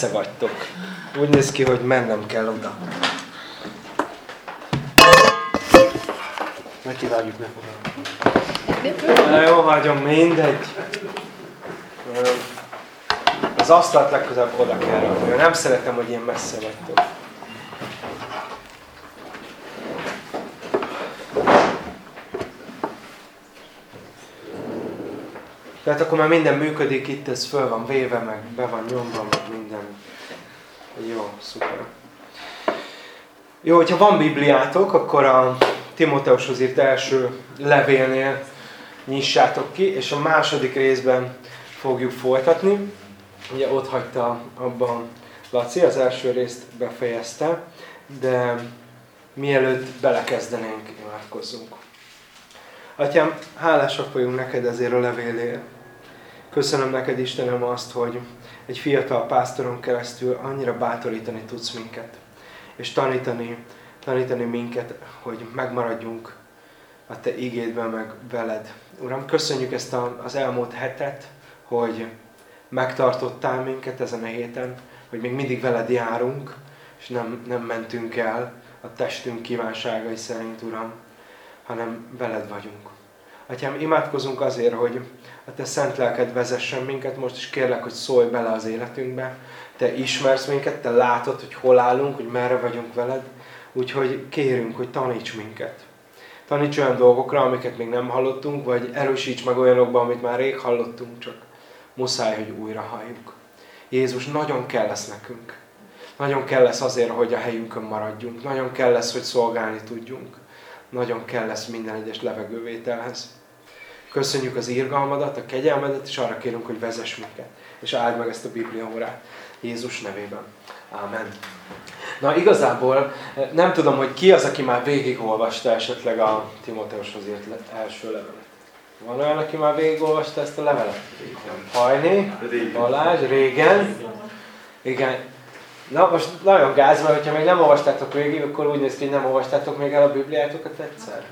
messze vagytok. Úgy néz ki, hogy mennem kell oda. Megkivágjuk, ne fogadjuk. Na jó, hagyom, mindegy. Az asztalt legközelebb oda kell rakni. Nem szeretem, hogy ilyen messze vagytok. Tehát akkor már minden működik itt, ez föl van véve, meg be van nyomva, meg minden. Szuper. Jó, hogyha van Bibliátok, akkor a Timóteushoz írt első levélnél nyissátok ki, és a második részben fogjuk folytatni. Ugye ott hagyta abban Laci, az első részt befejezte, de mielőtt belekezdenénk, imádkozzunk. Atyám, hálásak vagyunk neked ezért a levélért. Köszönöm neked, Istenem, azt, hogy egy fiatal pásztoron keresztül annyira bátorítani tudsz minket, és tanítani, tanítani minket, hogy megmaradjunk a Te igédben, meg veled. Uram, köszönjük ezt a, az elmúlt hetet, hogy megtartottál minket ezen a héten, hogy még mindig veled járunk, és nem, nem mentünk el a testünk kívánságai szerint, Uram, hanem veled vagyunk. Atyám, imádkozunk azért, hogy a Te szent lelked vezessen minket most, és kérlek, hogy szólj bele az életünkbe. Te ismersz minket, Te látod, hogy hol állunk, hogy merre vagyunk veled. Úgyhogy kérünk, hogy taníts minket. Taníts olyan dolgokra, amiket még nem hallottunk, vagy erősíts meg olyanokban, amit már rég hallottunk, csak muszáj, hogy újra halljuk. Jézus, nagyon kell lesz nekünk. Nagyon kell lesz azért, hogy a helyünkön maradjunk. Nagyon kell lesz, hogy szolgálni tudjunk. Nagyon kell lesz minden egyes levegővételhez. Köszönjük az írgalmadat, a kegyelmedet, és arra kérünk, hogy vezess minket. És áld meg ezt a Biblia órát. Jézus nevében. Amen. Na igazából eh, nem tudom, hogy ki az, aki már végigolvasta esetleg a Timóteushoz írt első levelet. Van olyan, aki már végigolvasta ezt a levelet? Hajni, Balázs, régen. Igen. Na most nagyon gáz, mert hogyha még nem olvastátok végig, akkor úgy néz ki, hogy nem olvastátok még el a Bibliátokat egyszer.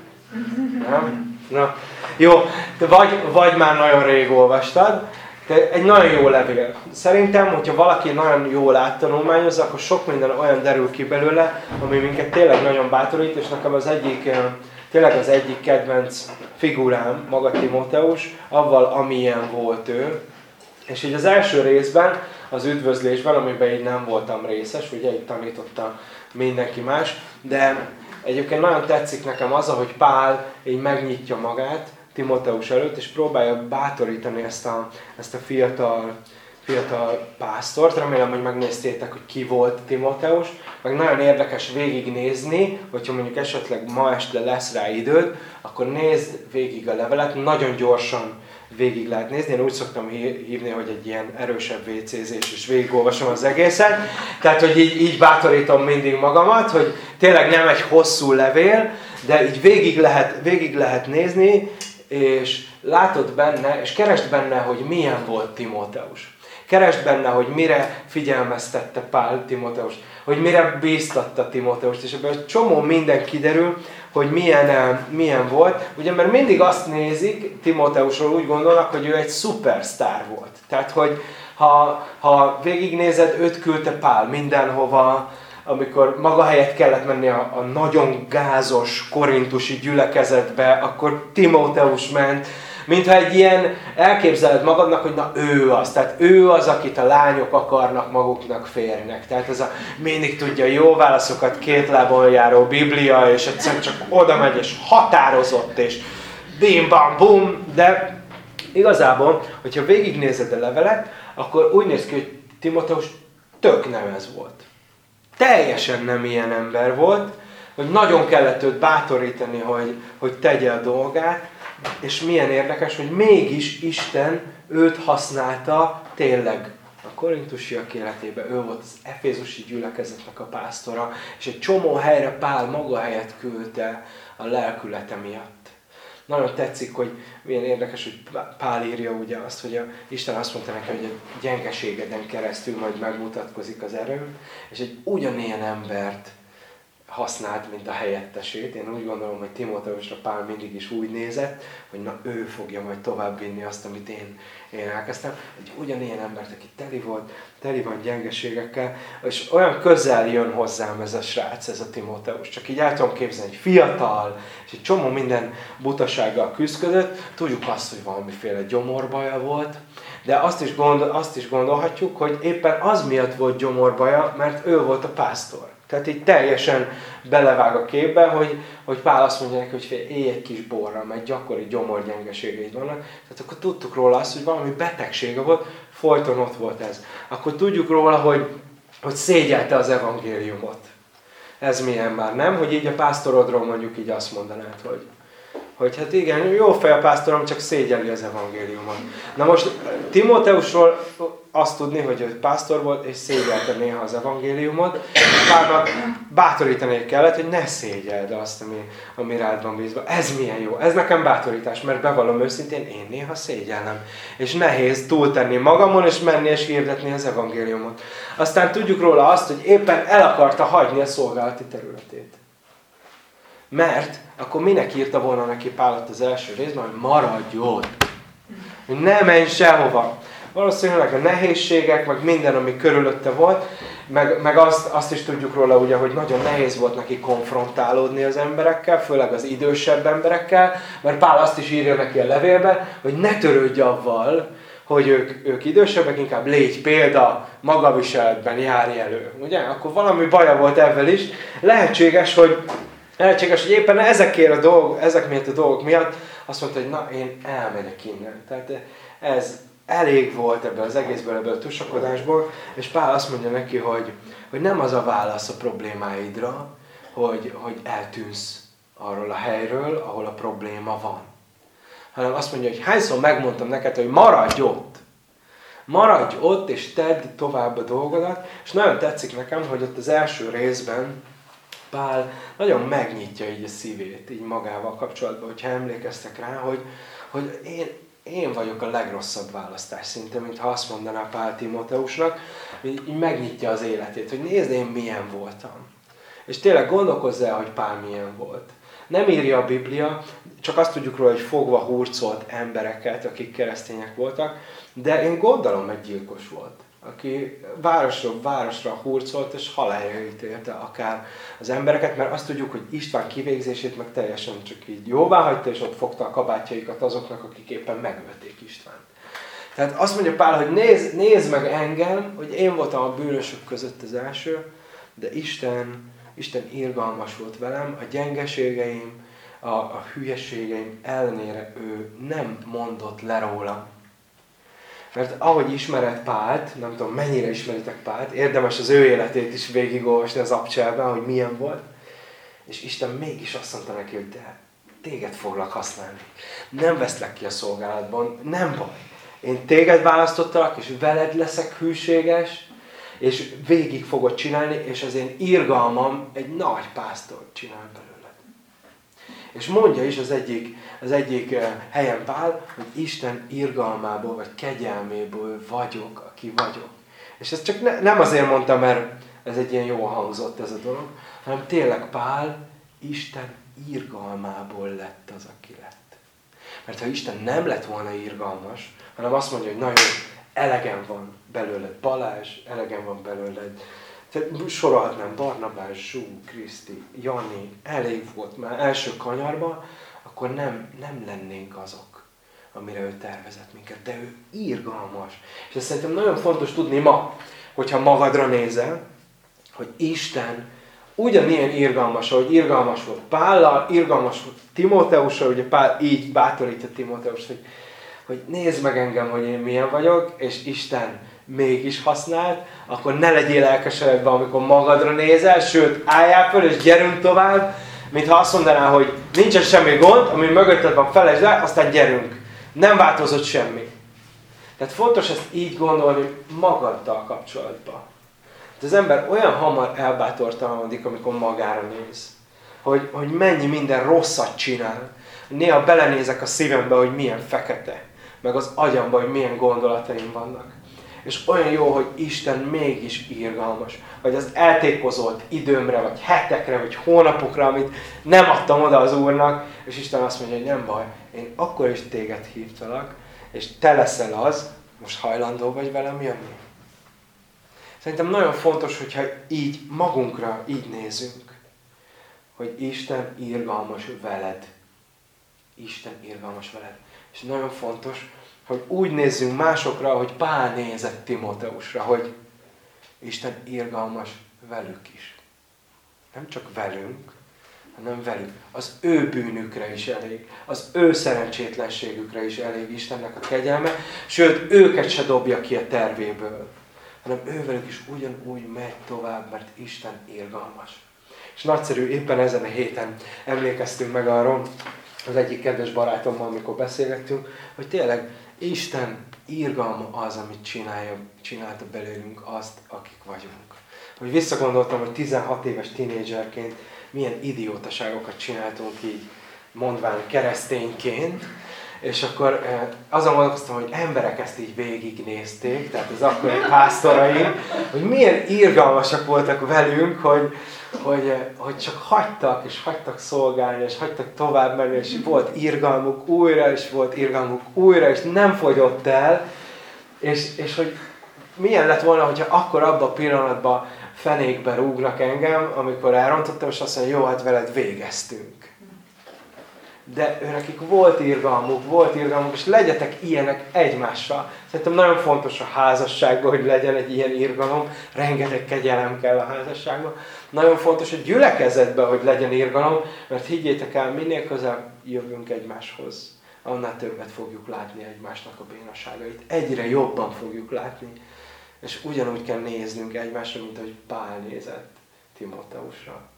Nem? Na, jó, vagy, vagy már nagyon rég olvastad, de egy nagyon jó levél. Szerintem, hogyha valaki nagyon jól áttanulmányozza, akkor sok minden olyan derül ki belőle, ami minket tényleg nagyon bátorít, és nekem az egyik, tényleg az egyik kedvenc figurám, maga Timóteus, avval, amilyen volt ő. És így az első részben, az üdvözlésben, amiben így nem voltam részes, ugye így tanította mindenki más, de egyébként nagyon tetszik nekem az, ahogy Pál így megnyitja magát, Timoteus előtt, és próbálja bátorítani ezt a, ezt a fiatal, fiatal pásztort. Remélem, hogy megnéztétek, hogy ki volt Timoteus. Meg nagyon érdekes végignézni, hogyha mondjuk esetleg ma este lesz rá időd, akkor nézd végig a levelet, nagyon gyorsan végig lehet nézni. Én úgy szoktam hívni, hogy egy ilyen erősebb WC-zés, és végigolvasom az egészet. Tehát, hogy így, így bátorítom mindig magamat, hogy tényleg nem egy hosszú levél, de így végig lehet, végig lehet nézni, és látod benne, és keresd benne, hogy milyen volt Timóteus. Keresd benne, hogy mire figyelmeztette Pál Timóteus, hogy mire bíztatta Timóteust, és ebből csomó minden kiderül, hogy milyen, eh, milyen volt. Ugye, mert mindig azt nézik, Timóteusról úgy gondolnak, hogy ő egy szupersztár volt. Tehát, hogy ha, ha végignézed, őt küldte Pál mindenhova, amikor maga helyett kellett menni a, a nagyon gázos korintusi gyülekezetbe, akkor Timóteus ment, mintha egy ilyen elképzeled magadnak, hogy na ő az, tehát ő az, akit a lányok akarnak maguknak férnek. Tehát ez a mindig tudja jó válaszokat, két lábon járó Biblia, és egyszerűen csak oda megy, és határozott, és bim bam bum, de igazából, hogyha végignézed a levelet, akkor úgy néz ki, hogy Timoteus tök nem ez volt. Teljesen nem ilyen ember volt, hogy nagyon kellett őt bátorítani, hogy, hogy tegye a dolgát, és milyen érdekes, hogy mégis Isten őt használta tényleg a korintusiak életében. Ő volt az efézusi gyülekezetnek a pásztora, és egy csomó helyre Pál maga helyet küldte a lelkülete miatt. Nagyon tetszik, hogy milyen érdekes, hogy Pál írja ugye azt, hogy a Isten azt mondta neki, hogy a gyengeségeden keresztül majd megmutatkozik az erő, és egy ugyanilyen embert használt, mint a helyettesét. Én úgy gondolom, hogy Timóteusra Pál mindig is úgy nézett, hogy na ő fogja majd tovább vinni azt, amit én, én elkezdtem. Egy ugyanilyen embert, aki teli volt, teli van gyengeségekkel, és olyan közel jön hozzám ez a srác, ez a Timóteus. Csak így el tudom képzelni, egy fiatal, és egy csomó minden butasággal küzdött. Tudjuk azt, hogy valamiféle gyomorbaja volt, de azt is, gondol, azt is gondolhatjuk, hogy éppen az miatt volt gyomorbaja, mert ő volt a pásztor. Tehát így teljesen belevág a képbe, hogy, hogy Pál azt mondja neki, hogy élj egy kis borra, mert gyakori gyomorgyengeségeid vannak. Tehát akkor tudtuk róla azt, hogy valami betegsége volt, folyton ott volt ez. Akkor tudjuk róla, hogy, hogy szégyelte az evangéliumot. Ez milyen már, nem? Hogy így a pásztorodról mondjuk így azt mondanád, hogy, hogy hát igen, jó fej a pásztorom, csak szégyeli az evangéliumot. Na most Timóteusról azt tudni, hogy ő pásztor volt, és szégyelte néha az evangéliumot, Pálnak bátorítani kellett, hogy ne szégyeld azt, ami, ami rád van bízva. Ez milyen jó. Ez nekem bátorítás, mert bevallom őszintén, én néha szégyellem. És nehéz túltenni magamon, és menni és hirdetni az evangéliumot. Aztán tudjuk róla azt, hogy éppen el akarta hagyni a szolgálati területét. Mert akkor minek írta volna neki Pálat az első részben, hogy maradj ott. Ne menj sehova. Valószínűleg a nehézségek, meg minden, ami körülötte volt, meg, meg azt, azt is tudjuk róla, ugye, hogy nagyon nehéz volt neki konfrontálódni az emberekkel, főleg az idősebb emberekkel, mert Pál azt is írja neki a levélbe, hogy ne törődj avval, hogy ők, ők idősebbek, inkább légy példa, magaviseletben járj elő. Ugye? Akkor valami baja volt ebben is. Lehetséges, hogy Lehetséges, hogy éppen ezekért a dolgok, ezek miatt a dolgok miatt azt mondta, hogy na, én elmegyek innen. Tehát ez elég volt ebből az egészből, ebből a tusakodásból, és Pál azt mondja neki, hogy, hogy nem az a válasz a problémáidra, hogy, hogy eltűnsz arról a helyről, ahol a probléma van. Hanem azt mondja, hogy hányszor megmondtam neked, hogy maradj ott. Maradj ott, és tedd tovább a dolgodat. És nagyon tetszik nekem, hogy ott az első részben Pál nagyon megnyitja így a szívét, így magával kapcsolatban, hogyha emlékeztek rá, hogy, hogy én, én vagyok a legrosszabb választás szinte, mintha azt mondaná Pál Timóteusnak, hogy így megnyitja az életét, hogy nézd én milyen voltam. És tényleg gondolkozz el, hogy Pál milyen volt. Nem írja a Biblia, csak azt tudjuk róla, hogy fogva hurcolt embereket, akik keresztények voltak, de én gondolom, hogy gyilkos volt aki városról városra hurcolt és halálra ítélte akár az embereket, mert azt tudjuk, hogy István kivégzését meg teljesen csak így jóvá hagyta, és ott fogta a kabátjaikat azoknak, akik éppen megölték István. Tehát azt mondja Pál, hogy nézd, nézd meg engem, hogy én voltam a bűnösök között az első, de Isten, Isten irgalmas volt velem, a gyengeségeim, a, a hülyeségeim ellenére ő nem mondott le rólam. Mert ahogy ismered Pált, nem tudom mennyire ismeritek Pált, érdemes az ő életét is végigolvasni az abcselben, hogy milyen volt. És Isten mégis azt mondta neki, hogy te, téged foglak használni. Nem veszlek ki a szolgálatban, nem baj. Én téged választottalak, és veled leszek hűséges, és végig fogod csinálni, és az én irgalmam egy nagy pásztor csinál belőle. És mondja is az egyik, az egyik eh, helyen Pál, hogy Isten irgalmából vagy kegyelméből vagyok, aki vagyok. És ezt csak ne, nem azért mondta, mert ez egy ilyen jó hangzott ez a dolog, hanem tényleg Pál Isten irgalmából lett az, aki lett. Mert ha Isten nem lett volna irgalmas, hanem azt mondja, hogy nagyon elegem van belőled Balázs, elegem van belőled tehát sorolhatnám Barnabás, Zsú, Kriszti, Jani, elég volt már első kanyarba, akkor nem, nem lennénk azok, amire ő tervezett minket. De ő írgalmas. És ezt szerintem nagyon fontos tudni ma, hogyha magadra nézel, hogy Isten ugyanilyen irgalmas, ahogy irgalmas volt Pállal, irgalmas volt Timóteussal, ugye Pál így bátorítja Timóteus, hogy, hogy nézd meg engem, hogy én milyen vagyok, és Isten mégis használt, akkor ne legyél elkeseredve, amikor magadra nézel, sőt, álljál föl és gyerünk tovább, mintha azt mondaná, hogy nincsen semmi gond, ami mögötted van, felejtsd le, aztán gyerünk. Nem változott semmi. Tehát fontos ezt így gondolni magaddal kapcsolatban. De az ember olyan hamar elbátortalanodik, amikor magára néz. Hogy, hogy mennyi minden rosszat csinál. Néha belenézek a szívembe, hogy milyen fekete. Meg az agyamba, hogy milyen gondolataim vannak. És olyan jó, hogy Isten mégis irgalmas. Hogy az eltékozolt időmre, vagy hetekre, vagy hónapokra, amit nem adtam oda az Úrnak, és Isten azt mondja, hogy nem baj, én akkor is téged hívtalak, és te leszel az, most hajlandó vagy velem jönni. Szerintem nagyon fontos, hogyha így magunkra így nézünk, hogy Isten irgalmas veled. Isten irgalmas veled. És nagyon fontos, hogy úgy nézzünk másokra, hogy Pál nézett Timóteusra, hogy Isten irgalmas velük is. Nem csak velünk, hanem velük. Az ő bűnükre is elég. Az ő szerencsétlenségükre is elég Istennek a kegyelme. Sőt, őket se dobja ki a tervéből. Hanem ővelük is ugyanúgy megy tovább, mert Isten irgalmas. És nagyszerű, éppen ezen a héten emlékeztünk meg arról, az egyik kedves barátommal, amikor beszélgettünk, hogy tényleg Isten írgalma az, amit csinálja, csinálta belőlünk azt, akik vagyunk. Hogy visszagondoltam, hogy 16 éves tinédzserként milyen idiótaságokat csináltunk így, mondván keresztényként, és akkor eh, azon gondolkoztam, hogy emberek ezt így végignézték, tehát az akkori pásztoraim, hogy milyen irgalmasak voltak velünk, hogy, hogy, eh, hogy csak hagytak, és hagytak szolgálni, és hagytak tovább menni, és volt irgalmuk újra, és volt irgalmuk újra, és nem fogyott el, és, és hogy milyen lett volna, hogyha akkor abban a pillanatban fenékbe rúgnak engem, amikor elrontottam, és azt mondja, jó, hát veled végeztünk. De nekik volt irgalmuk, volt irgalmuk, és legyetek ilyenek egymással. Szerintem nagyon fontos a házasságban, hogy legyen egy ilyen irgalom, rengeteg kegyelem kell a házasságban. Nagyon fontos a gyülekezetben, hogy legyen irgalom, mert higgyétek el, minél közel jövünk egymáshoz, annál többet fogjuk látni egymásnak a bénaságait. Egyre jobban fogjuk látni. És ugyanúgy kell néznünk egymásra, mint ahogy Pál nézett Timóteusra.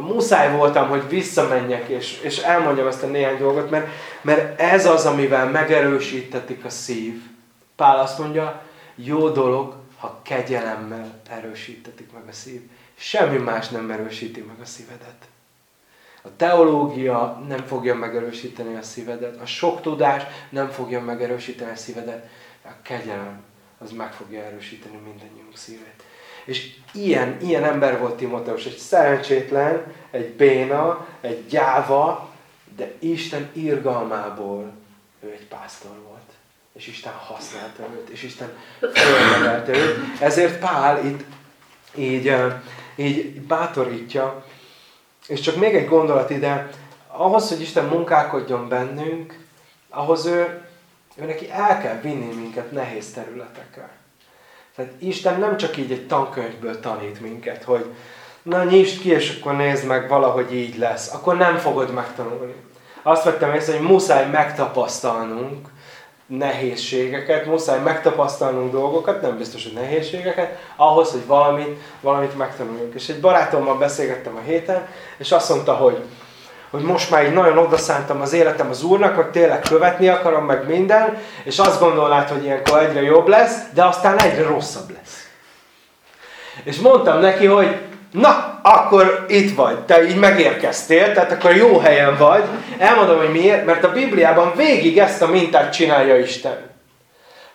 Muszáj voltam, hogy visszamenjek, és, és elmondjam ezt a néhány dolgot, mert, mert ez az, amivel megerősítetik a szív. Pál azt mondja, jó dolog, ha kegyelemmel erősítetik meg a szív. Semmi más nem erősíti meg a szívedet. A teológia nem fogja megerősíteni a szívedet, a sok tudás nem fogja megerősíteni a szívedet, a kegyelem az meg fogja erősíteni mindannyiunk szívét. És ilyen, ilyen ember volt Timoteus, egy szerencsétlen, egy béna, egy gyáva, de Isten irgalmából ő egy pásztor volt. És Isten használta őt, és Isten fölmegelte őt. Ezért Pál itt így, így bátorítja. És csak még egy gondolat ide, ahhoz, hogy Isten munkálkodjon bennünk, ahhoz ő ő neki el kell vinni minket nehéz területekre. Tehát Isten nem csak így egy tankönyvből tanít minket, hogy na nyisd ki, és akkor nézd meg, valahogy így lesz. Akkor nem fogod megtanulni. Azt vettem észre, hogy muszáj megtapasztalnunk nehézségeket, muszáj megtapasztalnunk dolgokat, nem biztos, hogy nehézségeket, ahhoz, hogy valamit, valamit megtanuljunk. És egy barátommal beszélgettem a héten, és azt mondta, hogy hogy most már így nagyon odaszántam az életem az Úrnak, hogy tényleg követni akarom, meg minden, és azt gondolnád, hogy ilyenkor egyre jobb lesz, de aztán egyre rosszabb lesz. És mondtam neki, hogy na, akkor itt vagy, te így megérkeztél, tehát akkor jó helyen vagy. Elmondom, hogy miért, mert a Bibliában végig ezt a mintát csinálja Isten.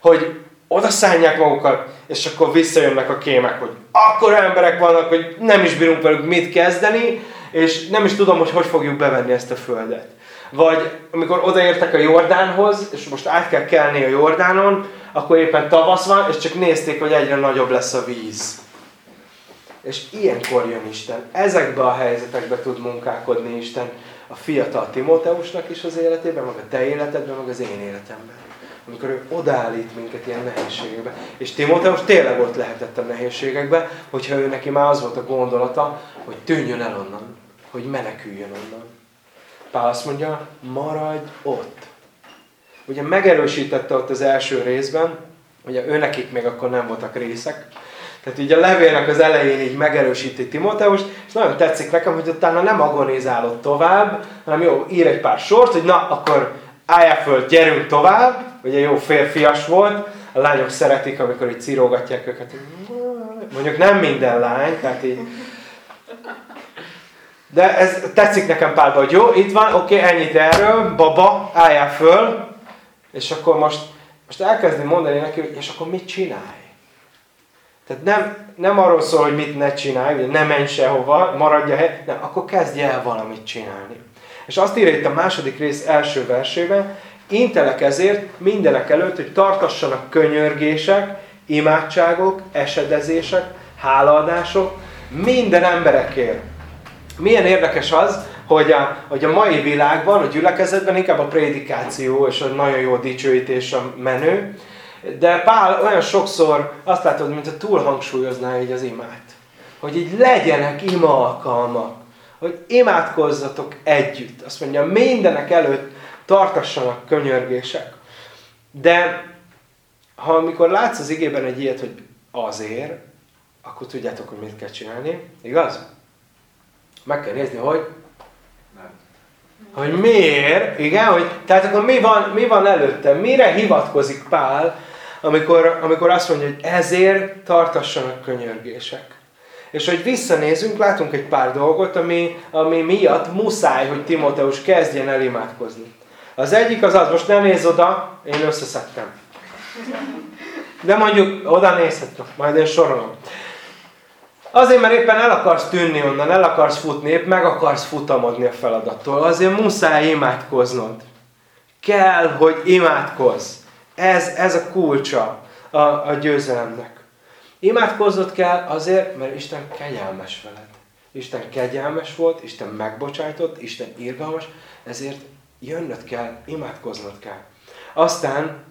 Hogy odaszállják magukat, és akkor visszajönnek a kémek, hogy akkor emberek vannak, hogy nem is bírunk velük mit kezdeni, és nem is tudom, hogy hogy fogjuk bevenni ezt a földet. Vagy amikor odaértek a Jordánhoz, és most át kell kelni a Jordánon, akkor éppen tavasz van, és csak nézték, hogy egyre nagyobb lesz a víz. És ilyenkor jön Isten. Ezekbe a helyzetekbe tud munkálkodni Isten a fiatal Timóteusnak is az életében, meg a te életedben, meg az én életemben. Amikor ő odállít minket ilyen nehézségekbe. És Timóteus tényleg ott lehetett a nehézségekbe, hogyha ő neki már az volt a gondolata, hogy tűnjön el onnan hogy meneküljön onnan. Pál azt mondja, maradj ott. Ugye megerősítette ott az első részben, ugye ő nekik még akkor nem voltak részek, tehát így a levélnek az elején így megerősíti Timóteus, és nagyon tetszik nekem, hogy utána nem agonizálod tovább, hanem jó, ír egy pár sort, hogy na, akkor álljál föl, gyerünk tovább, ugye jó férfias volt, a lányok szeretik, amikor így cirógatják őket. Mondjuk nem minden lány, tehát így de ez tetszik nekem Pálba, hogy jó, itt van, oké, okay, ennyit erről, baba, álljál föl, és akkor most most elkezdi mondani neki, hogy és akkor mit csinálj? Tehát nem, nem arról szól, hogy mit ne csinálj, hogy ne menj sehova, maradj a hely, nem, akkor kezdj el valamit csinálni. És azt írja itt a második rész első versében, intelek ezért mindenek előtt, hogy tartassanak könyörgések, imádságok, esedezések, hálaadások minden emberekért. Milyen érdekes az, hogy a, hogy a mai világban, a gyülekezetben inkább a prédikáció és a nagyon jó dicsőítés a menő, de Pál olyan sokszor azt látod, mint a túl hangsúlyozná így az imát. Hogy így legyenek ima alkalmak. Hogy imádkozzatok együtt. Azt mondja, mindenek előtt tartassanak könyörgések. De ha amikor látsz az igében egy ilyet, hogy azért, akkor tudjátok, hogy mit kell csinálni. Igaz? Meg kell nézni, hogy. Hogy miért, igen, hogy, tehát akkor mi van, mi van előtte, mire hivatkozik Pál, amikor, amikor azt mondja, hogy ezért tartassanak könyörgések. És hogy visszanézünk, látunk egy pár dolgot, ami, ami miatt muszáj, hogy Timóteus kezdjen el imádkozni. Az egyik az az, most nem néz oda, én összeszedtem. De mondjuk oda nézhetnek, majd én sorolom. Azért, mert éppen el akarsz tűnni onnan, el akarsz futni, épp meg akarsz futamodni a feladattól. Azért muszáj imádkoznod. Kell, hogy imádkozz. Ez, ez a kulcsa a, a győzelemnek. Imádkoznod kell azért, mert Isten kegyelmes veled. Isten kegyelmes volt, Isten megbocsájtott, Isten irgalmas, ezért jönnöd kell, imádkoznod kell. Aztán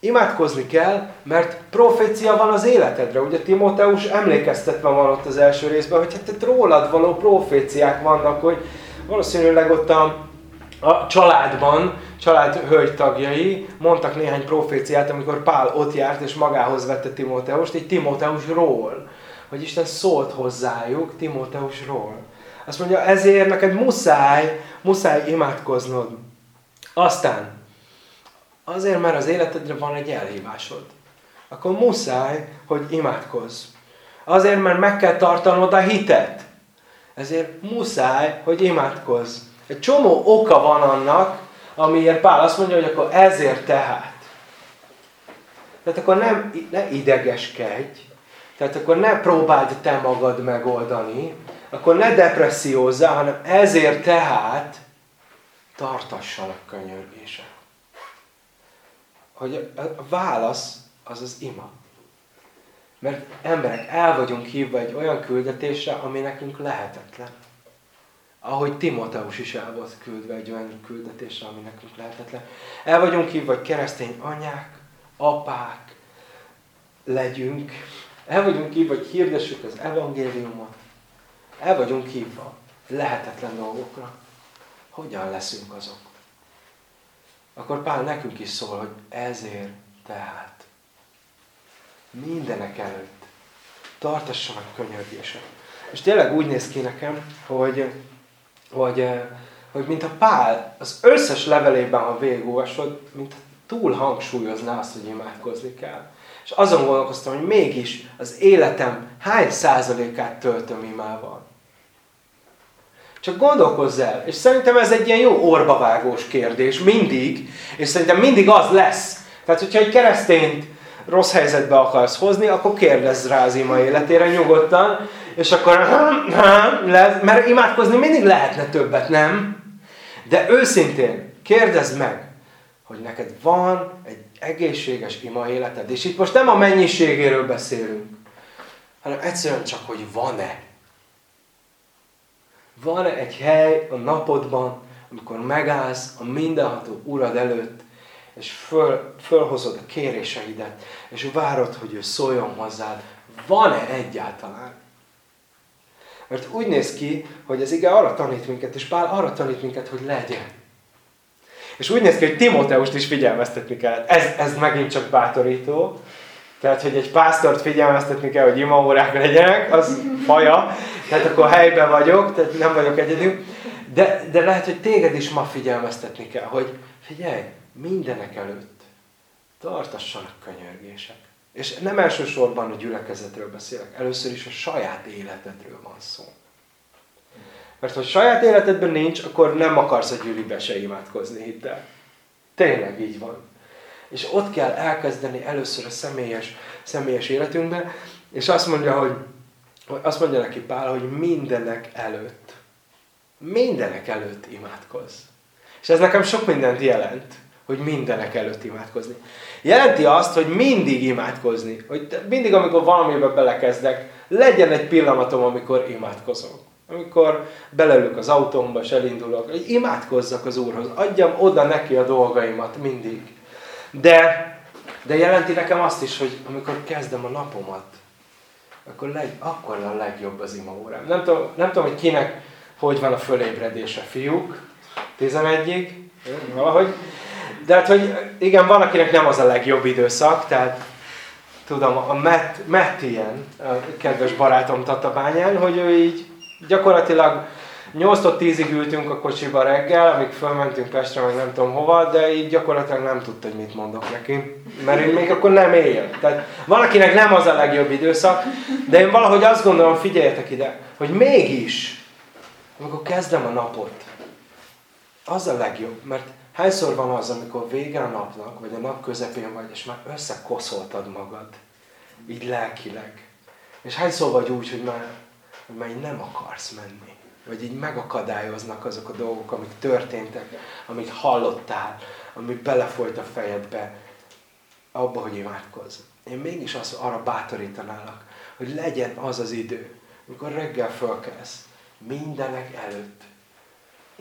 imádkozni kell, mert profécia van az életedre. Ugye Timóteus emlékeztetve van ott az első részben, hogy hát rólad való proféciák vannak, hogy valószínűleg ott a, a családban, család hölgytagjai mondtak néhány proféciát, amikor Pál ott járt és magához vette Timóteust, egy Timóteusról, hogy Isten szólt hozzájuk Timóteusról. Azt mondja, ezért neked muszáj, muszáj imádkoznod. Aztán, azért, mert az életedre van egy elhívásod. Akkor muszáj, hogy imádkozz. Azért, mert meg kell tartanod a hitet. Ezért muszáj, hogy imádkozz. Egy csomó oka van annak, amiért Pál azt mondja, hogy akkor ezért tehát. Tehát akkor nem, ne idegeskedj, tehát akkor ne próbáld te magad megoldani, akkor ne depressziózzál, hanem ezért tehát tartassanak könyörgések. Hogy a válasz az az ima. Mert emberek, el vagyunk hívva egy olyan küldetésre, ami nekünk lehetetlen. Ahogy Timoteus is el volt küldve egy olyan küldetésre, ami nekünk lehetetlen. El vagyunk hívva, hogy keresztény anyák, apák legyünk. El vagyunk hívva, hogy hirdessük az evangéliumot. El vagyunk hívva lehetetlen dolgokra. Hogyan leszünk azok? Akkor Pál nekünk is szól, hogy ezért tehát mindenek előtt tartassanak könyörgések. És tényleg úgy néz ki nekem, hogy, hogy, hogy a Pál az összes levelében, ha végigolvasod, mint túl hangsúlyozná azt, hogy imádkozni kell. És azon gondolkoztam, hogy mégis az életem hány százalékát töltöm imával. Csak gondolkozz el, és szerintem ez egy ilyen jó orbavágós kérdés, mindig, és szerintem mindig az lesz. Tehát, hogyha egy keresztényt rossz helyzetbe akarsz hozni, akkor kérdezz rá az ima életére nyugodtan, és akkor mert imádkozni mindig lehetne többet, nem? De őszintén, kérdezd meg, hogy neked van egy egészséges ima életed. És itt most nem a mennyiségéről beszélünk, hanem egyszerűen csak, hogy van-e. Van-e egy hely a napodban, amikor megállsz a mindenható Urad előtt, és föl, fölhozod a kéréseidet, és várod, hogy ő szóljon hozzád. Van-e egyáltalán? Mert úgy néz ki, hogy ez ige arra tanít minket, és Pál arra tanít minket, hogy legyen. És úgy néz ki, hogy Timóteust is figyelmeztetni kell. Ez, ez megint csak bátorító. Tehát, hogy egy pásztort figyelmeztetni kell, hogy imaórák legyenek, az faja. Tehát akkor helyben vagyok, tehát nem vagyok egyedül. De, de lehet, hogy téged is ma figyelmeztetni kell, hogy figyelj, mindenek előtt tartassanak könyörgések. És nem elsősorban a gyülekezetről beszélek, először is a saját életedről van szó. Mert ha saját életedben nincs, akkor nem akarsz a gyűlibe se imádkozni, hidd el. Tényleg így van. És ott kell elkezdeni először a személyes, személyes életünkbe, és azt mondja, hogy azt mondja neki Pál, hogy mindenek előtt, mindenek előtt imádkozz. És ez nekem sok mindent jelent, hogy mindenek előtt imádkozni. Jelenti azt, hogy mindig imádkozni. Hogy mindig, amikor valamiben belekezdek, legyen egy pillanatom, amikor imádkozom. Amikor belelök az autómba, és elindulok, hogy imádkozzak az Úrhoz. Adjam oda neki a dolgaimat mindig. De, de jelenti nekem azt is, hogy amikor kezdem a napomat, akkor, leg, akkor a legjobb az ima órám. Nem tudom, nem tudom, hogy kinek hogy van a fölébredése, fiúk, 11-ig, valahogy. De hát, hogy igen, van, akinek nem az a legjobb időszak, tehát tudom, a Matt, Matt ilyen, a kedves barátom Tatabányán, hogy ő így gyakorlatilag 8-10-ig ültünk a kocsiba reggel, amíg fölmentünk Pestre, meg nem tudom hova, de így gyakorlatilag nem tudta, hogy mit mondok neki. Mert én még akkor nem él. Tehát valakinek nem az a legjobb időszak, de én valahogy azt gondolom, figyeljetek ide, hogy mégis, amikor kezdem a napot, az a legjobb, mert hányszor van az, amikor vége a napnak, vagy a nap közepén vagy, és már összekoszoltad magad, így lelkileg. És hányszor vagy úgy, hogy már, hogy már így nem akarsz menni vagy így megakadályoznak azok a dolgok, amik történtek, amit hallottál, ami belefolyt a fejedbe, abba, hogy imádkozz. Én mégis azt arra bátorítanálak, hogy legyen az az idő, amikor reggel fölkelsz, mindenek előtt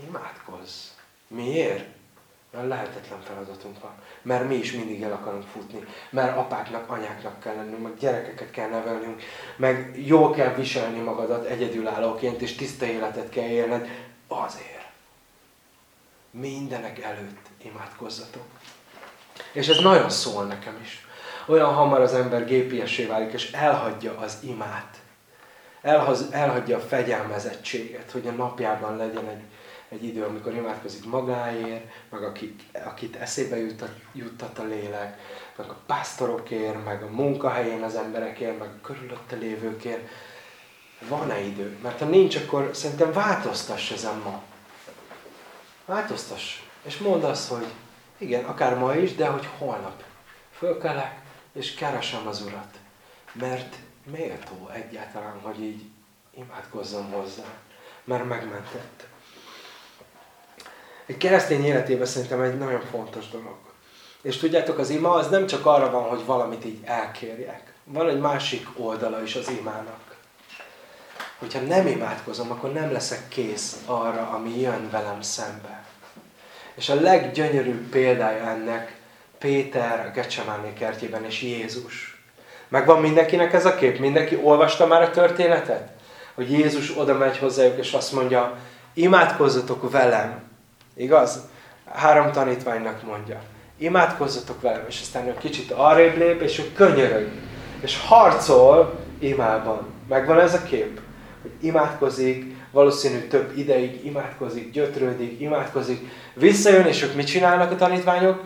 imádkozz. Miért? Mert lehetetlen feladatunk van. Mert mi is mindig el akarunk futni. Mert apáknak, anyáknak kell lennünk, meg gyerekeket kell nevelnünk, meg jól kell viselni magadat egyedülállóként, és tiszta életet kell élned. Azért. Mindenek előtt imádkozzatok. És ez nagyon szól nekem is. Olyan hamar az ember gépiessé válik, és elhagyja az imát. Elhoz, elhagyja a fegyelmezettséget, hogy a napjában legyen egy, egy idő, amikor imádkozik magáért, meg akik, akit eszébe juttat, juttat a lélek, meg a pásztorokért, meg a munkahelyén az emberekért, meg a körülötte lévőkért. Van-e idő? Mert ha nincs, akkor szerintem változtass ezen ma. Változtass. És mondd azt, hogy igen, akár ma is, de hogy holnap. Fölkelek, és keresem az Urat. Mert méltó egyáltalán, hogy így imádkozzam hozzá. Mert megmentett. Egy keresztény életében szerintem egy nagyon fontos dolog. És tudjátok, az ima az nem csak arra van, hogy valamit így elkérjek. Van egy másik oldala is az imának. Hogyha nem imádkozom, akkor nem leszek kész arra, ami jön velem szembe. És a leggyönyörűbb példája ennek Péter a Gecsemáné kertjében és Jézus. Megvan mindenkinek ez a kép? Mindenki olvasta már a történetet? Hogy Jézus oda megy hozzájuk és azt mondja, imádkozzatok velem, Igaz? Három tanítványnak mondja. Imádkozzatok velem, és aztán ő kicsit arrébb lép, és ő könyörög. És harcol imában. Megvan ez a kép? Hogy imádkozik, valószínű több ideig imádkozik, gyötrődik, imádkozik. Visszajön, és ők mit csinálnak a tanítványok?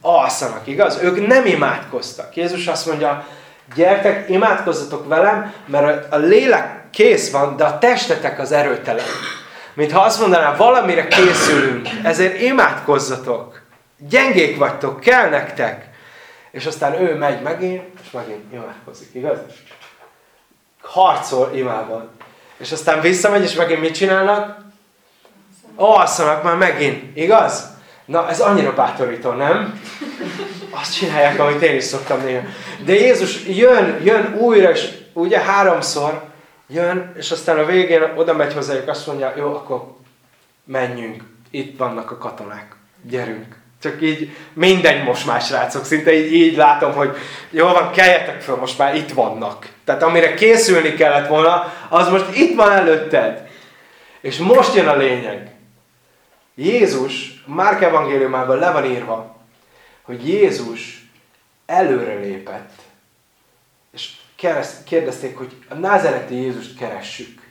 Alszanak, igaz? Ők nem imádkoztak. Jézus azt mondja, gyertek, imádkozzatok velem, mert a lélek kész van, de a testetek az erőtelen mintha azt mondaná, valamire készülünk, ezért imádkozzatok. Gyengék vagytok, kell nektek. És aztán ő megy megint, és megint imádkozik, igaz? Harcol imában. És aztán visszamegy, és megint mit csinálnak? Alszanak már megint, igaz? Na, ez annyira bátorító, nem? Azt csinálják, amit én is szoktam néha. De Jézus jön, jön újra, és ugye háromszor, jön, és aztán a végén oda megy hozzájuk, azt mondja, jó, akkor menjünk, itt vannak a katonák, gyerünk. Csak így mindegy most már srácok, szinte így, így látom, hogy jó van, keljetek föl, most már itt vannak. Tehát amire készülni kellett volna, az most itt van előtted. És most jön a lényeg. Jézus, Márk evangéliumában le van írva, hogy Jézus előre lépett, és kérdezték, hogy a názereti Jézust keressük.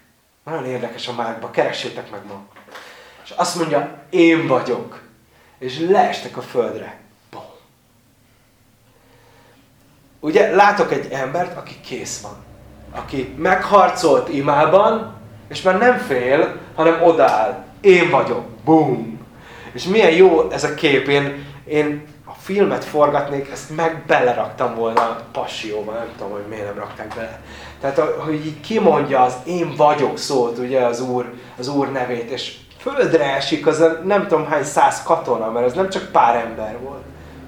Nagyon érdekes a Márkba, keressétek meg ma. És azt mondja, én vagyok. És leestek a földre. Bom. Ugye látok egy embert, aki kész van. Aki megharcolt imában, és már nem fél, hanem odáll. Én vagyok. Boom. És milyen jó ez a kép. Én, én filmet forgatnék, ezt meg beleraktam volna a passióba, nem tudom, hogy miért nem rakták bele. Tehát, hogy így kimondja az én vagyok szót, ugye az Úr, az Úr nevét, és földre esik az a nem tudom hány száz katona, mert ez nem csak pár ember volt.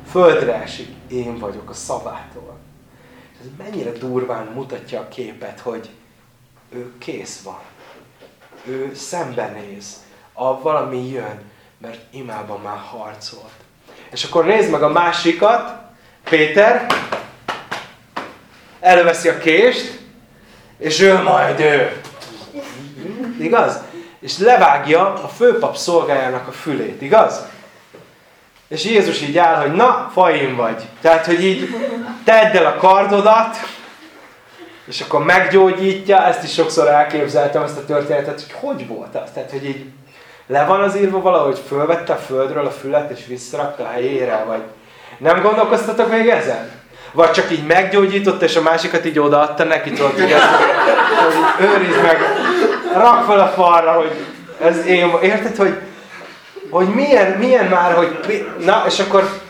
Földre esik, én vagyok a szavától. Ez mennyire durván mutatja a képet, hogy ő kész van. Ő szembenéz. A valami jön, mert imában már harcolt. És akkor nézd meg a másikat, Péter, előveszi a kést, és ő majd ő. Igaz? És levágja a főpap szolgájának a fülét, igaz? És Jézus így áll, hogy na, fajin vagy. Tehát, hogy így tedd el a kardodat, és akkor meggyógyítja, ezt is sokszor elképzeltem, ezt a történetet, hogy hogy volt az? Tehát, hogy így le van az írva valahogy fölvette a földről a fület, és visszarakta a helyére, vagy nem gondolkoztatok még ezen? Vagy csak így meggyógyította, és a másikat így odaadta neki, tudod, hogy, ez, hogy őrizd meg, rak fel a falra, hogy ez én, érted, hogy, hogy milyen, milyen már, hogy, na, és akkor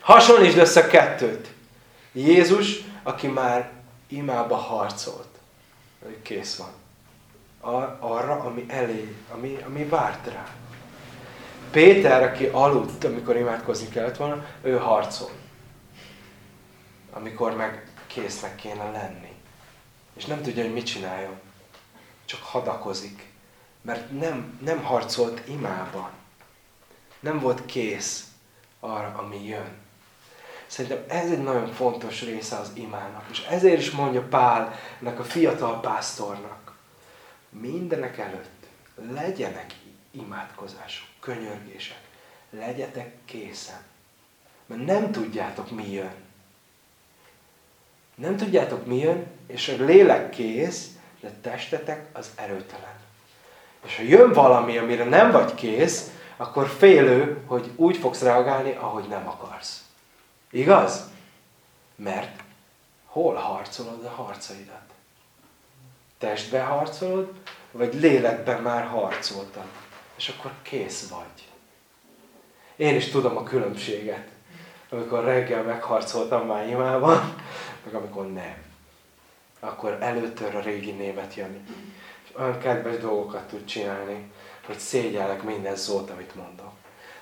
hasonlítsd össze kettőt. Jézus, aki már imába harcolt, hogy kész van. Arra, ami elé, ami, ami várt rá. Péter, aki aludt, amikor imádkozni kellett volna, ő harcol amikor meg késznek kéne lenni. És nem tudja, hogy mit csináljon. Csak hadakozik. Mert nem, nem harcolt imában. Nem volt kész arra, ami jön. Szerintem ez egy nagyon fontos része az imának. És ezért is mondja Pálnak, a fiatal pásztornak, mindenek előtt legyenek imádkozások, könyörgések. Legyetek készen. Mert nem tudjátok, mi jön. Nem tudjátok mi jön, és a lélek kész, de testetek az erőtelen. És ha jön valami, amire nem vagy kész, akkor félő, hogy úgy fogsz reagálni, ahogy nem akarsz. Igaz? Mert hol harcolod a harcaidat? Testbe harcolod, vagy lélekben már harcoltad? És akkor kész vagy. Én is tudom a különbséget. Amikor reggel megharcoltam már imában, meg amikor nem. Akkor előttör a régi német jönni. És olyan kedves dolgokat tud csinálni, hogy szégyellek minden szót, amit mondok.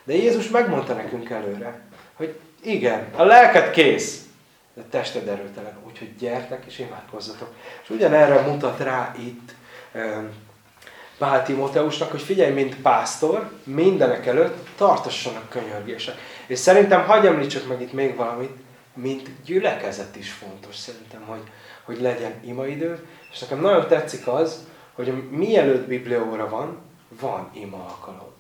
De Jézus megmondta nekünk előre, hogy igen, a lelket kész, de tested erőtelen, úgyhogy gyertek és imádkozzatok. És ugyanerre mutat rá itt Pál Timóteusnak, hogy figyelj, mint pásztor, mindenek előtt tartassanak könyörgések. És szerintem hagyj említsek meg itt még valamit, mint gyülekezet is fontos szerintem, hogy, hogy legyen imaidő. És nekem nagyon tetszik az, hogy mielőtt biblióra van, van ima alkalom.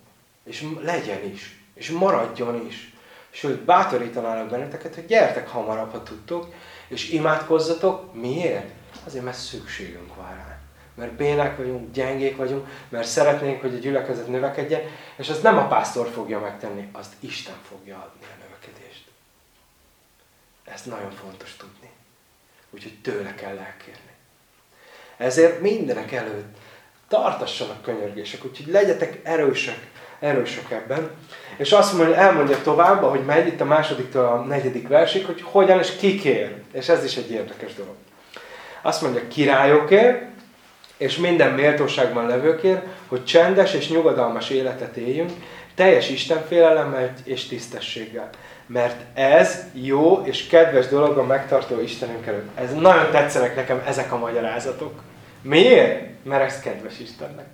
És legyen is. És maradjon is. Sőt, bátorítanálok benneteket, hogy gyertek hamarabb, ha tudtok, és imádkozzatok. Miért? Azért, mert szükségünk van rá. Mert bének vagyunk, gyengék vagyunk, mert szeretnénk, hogy a gyülekezet növekedjen, és azt nem a pásztor fogja megtenni, azt Isten fogja adni a növekedést. Ezt nagyon fontos tudni. Úgyhogy tőle kell elkérni. Ezért mindenek előtt tartassanak könyörgések, úgyhogy legyetek erősek, erősek ebben. És azt mondja, elmondja tovább, hogy megy itt a másodiktól a negyedik versig, hogy hogyan és kikér. És ez is egy érdekes dolog. Azt mondja, királyokért, és minden méltóságban levőkért, hogy csendes és nyugodalmas életet éljünk, teljes Istenfélelemmel és tisztességgel. Mert ez jó és kedves dolog a megtartó Istenünk előtt. Ez nagyon tetszenek nekem ezek a magyarázatok. Miért? Mert ez kedves Istennek.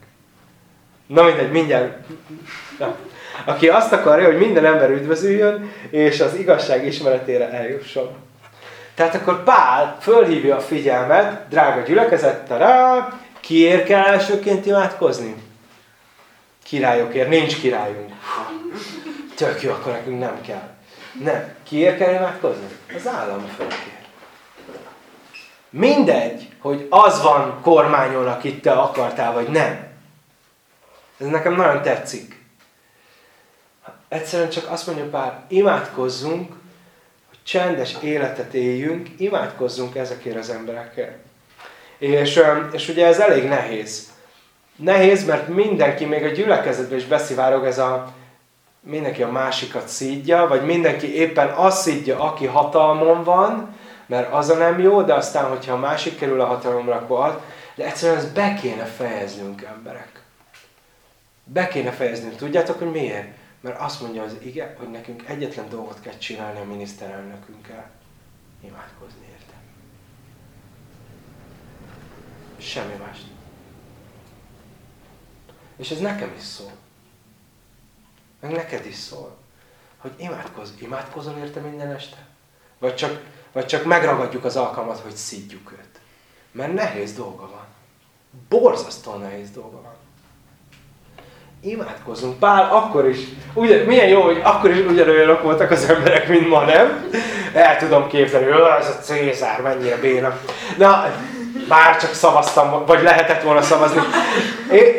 Na mindegy, mindjárt. Aki azt akarja, hogy minden ember üdvözüljön, és az igazság ismeretére eljusson. Tehát akkor Pál fölhívja a figyelmet, drága gyülekezet, rá, kiért kell elsőként imádkozni? Királyokért, nincs királyunk. Tök jó, akkor nekünk nem kell. Nem. Kiért kell imádkozni? Az államfőkért. Mindegy, hogy az van kormányon, akit te akartál, vagy nem. Ez nekem nagyon tetszik. Egyszerűen csak azt mondja pár, imádkozzunk, hogy csendes életet éljünk, imádkozzunk ezekért az emberekkel. És, és ugye ez elég nehéz. Nehéz, mert mindenki, még a gyülekezetben is beszivárog ez a mindenki a másikat szídja, vagy mindenki éppen azt szídja, aki hatalmon van, mert az a nem jó, de aztán, hogyha a másik kerül a hatalomra, akkor az. De egyszerűen ezt be kéne fejeznünk, emberek. Be kéne fejeznünk. Tudjátok, hogy miért? Mert azt mondja az ige, hogy nekünk egyetlen dolgot kell csinálni a miniszterelnökünkkel. Imádkozni érte. Semmi más. És ez nekem is szól. Meg neked is szól. Hogy imádkozz. Imádkozol érte minden este? Vagy csak, vagy csak megragadjuk az alkalmat, hogy szidjuk őt. Mert nehéz dolga van. Borzasztóan nehéz dolga van. Imádkozunk. Pál akkor is, ugye, milyen jó, hogy akkor is ugyanolyanok voltak az emberek, mint ma, nem? El tudom képzelni, hogy ez a Cézár mennyire béna. Na, már csak szavaztam, vagy lehetett volna szavazni.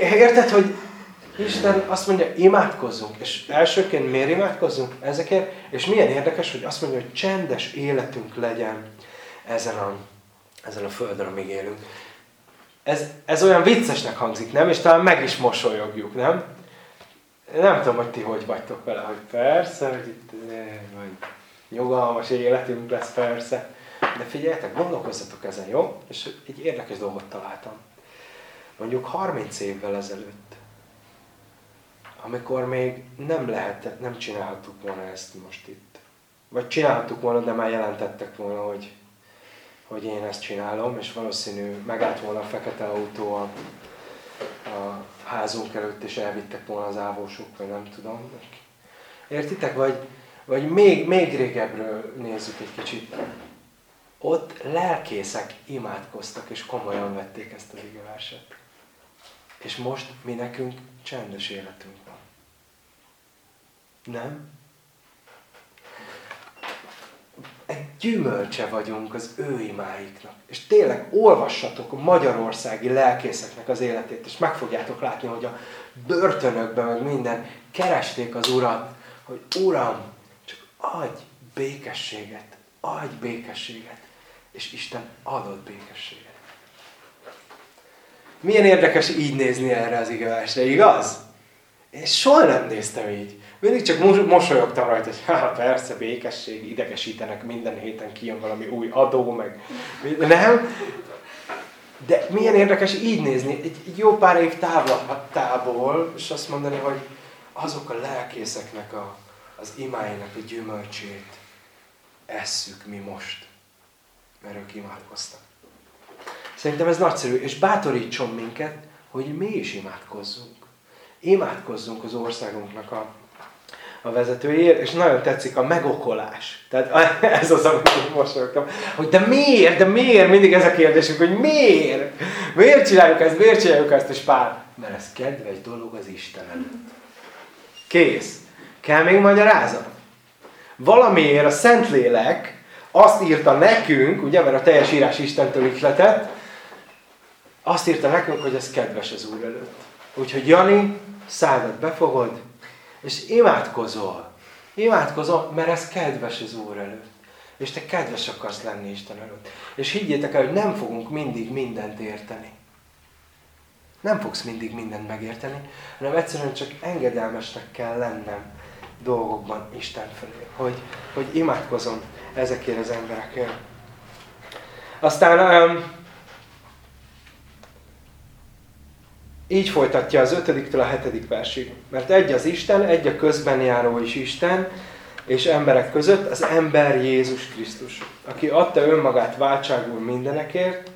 Érted, hogy Isten azt mondja, imádkozzunk. És elsőként miért imádkozzunk? Ezekért. És milyen érdekes, hogy azt mondja, hogy csendes életünk legyen ezen a, ezen a földön, amíg élünk. Ez, ez olyan viccesnek hangzik, nem? És talán meg is mosolyogjuk, nem? Nem tudom, hogy ti hogy vagytok vele, hogy persze, hogy itt vagy nyugalmas életünk lesz, persze. De figyeljetek, gondolkozzatok ezen, jó? És egy érdekes dolgot találtam. Mondjuk 30 évvel ezelőtt, amikor még nem lehetett, nem csinálhattuk volna ezt most itt. Vagy csinálhattuk volna, de már jelentettek volna, hogy, hogy én ezt csinálom, és valószínű megállt volna a fekete autó a, a házunk előtt, és elvittek volna az ávósok, vagy nem tudom. Értitek? Vagy, vagy még, még régebről nézzük egy kicsit. Ott lelkészek imádkoztak, és komolyan vették ezt az igeverset. És most mi nekünk csendes életünk van. Nem? Egy gyümölcse vagyunk az ő imáiknak. És tényleg olvassatok a magyarországi lelkészeknek az életét, és meg fogjátok látni, hogy a börtönökben, meg minden keresték az Urat, hogy Uram, csak adj békességet, adj békességet. És Isten adott békességet. Milyen érdekes így nézni erre az igazásra, igaz? Én soha nem néztem így. Mindig csak mosolyogtam rajta, hogy hát persze, békesség, idegesítenek, minden héten kijön valami új adó, meg nem. De milyen érdekes így nézni, egy, egy jó pár év távlatából, és azt mondani, hogy azok a lelkészeknek a, az imáinak a gyümölcsét esszük mi most, mert ők imádkoztak. Szerintem ez nagyszerű, és bátorítson minket, hogy mi is imádkozzunk. Imádkozzunk az országunknak a, a vezetőjéért, és nagyon tetszik a megokolás. Tehát ez az, amit mosolyogtam. Hogy de miért, de miért? Mindig ez a kérdésünk, hogy miért? Miért csináljuk ezt, miért csináljuk ezt, és pár? Mert ez kedves dolog az Isten előtt. Kész. Kell még magyarázat? Valamiért a Szentlélek azt írta nekünk, ugye, mert a teljes írás Istentől ihletett, azt írta nekünk, hogy ez kedves az Úr előtt. Úgyhogy Jani, szádat befogod, és imádkozol. Imádkozol, mert ez kedves az Úr előtt. És te kedves akarsz lenni Isten előtt. És higgyétek el, hogy nem fogunk mindig mindent érteni. Nem fogsz mindig mindent megérteni, hanem egyszerűen csak engedelmesnek kell lennem dolgokban Isten felé. Hogy, hogy imádkozom ezekért az emberekért. Aztán um, Így folytatja az ötödiktől a hetedik versig. Mert egy az Isten, egy a közben járó is Isten, és emberek között az ember Jézus Krisztus, aki adta önmagát váltságul mindenekért,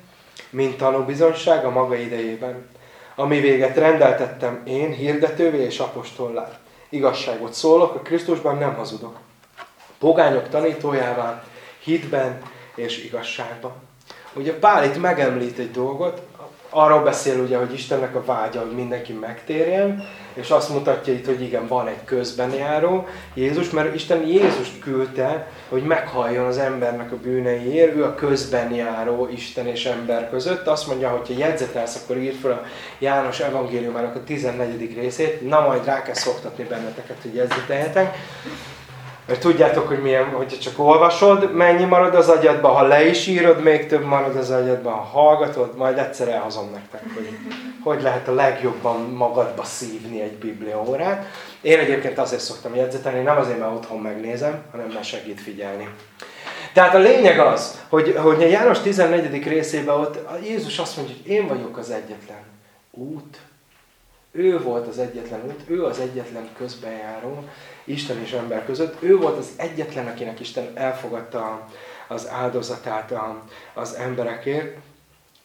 mint tanúbizonyság a maga idejében, ami véget rendeltettem én hirdetővé és apostollá. Igazságot szólok, a Krisztusban nem hazudok. Pogányok tanítójává, hitben és igazságban. Ugye Pál itt megemlít egy dolgot, arról beszél ugye, hogy Istennek a vágya, hogy mindenki megtérjen, és azt mutatja itt, hogy igen, van egy közben járó Jézus, mert Isten Jézust küldte, hogy meghalljon az embernek a bűneiért, ő a közben járó Isten és ember között. Azt mondja, hogy ha jegyzetelsz, akkor írd fel a János evangéliumának a 14. részét, na majd rá kell szoktatni benneteket, hogy jegyzeteljetek. Mert tudjátok, hogy milyen, hogyha csak olvasod, mennyi marad az agyadban, ha le is írod, még több marad az agyadban, ha hallgatod, majd egyszer elhozom nektek, hogy hogy lehet a legjobban magadba szívni egy bibliaórát. Én egyébként azért szoktam jegyzetelni, nem azért, mert otthon megnézem, hanem mert segít figyelni. Tehát a lényeg az, hogy, hogy a János 14. részében ott Jézus azt mondja, hogy én vagyok az egyetlen út. Ő volt az egyetlen út, ő az egyetlen közbenjáró Isten és ember között. Ő volt az egyetlen, akinek Isten elfogadta az áldozatát az emberekért.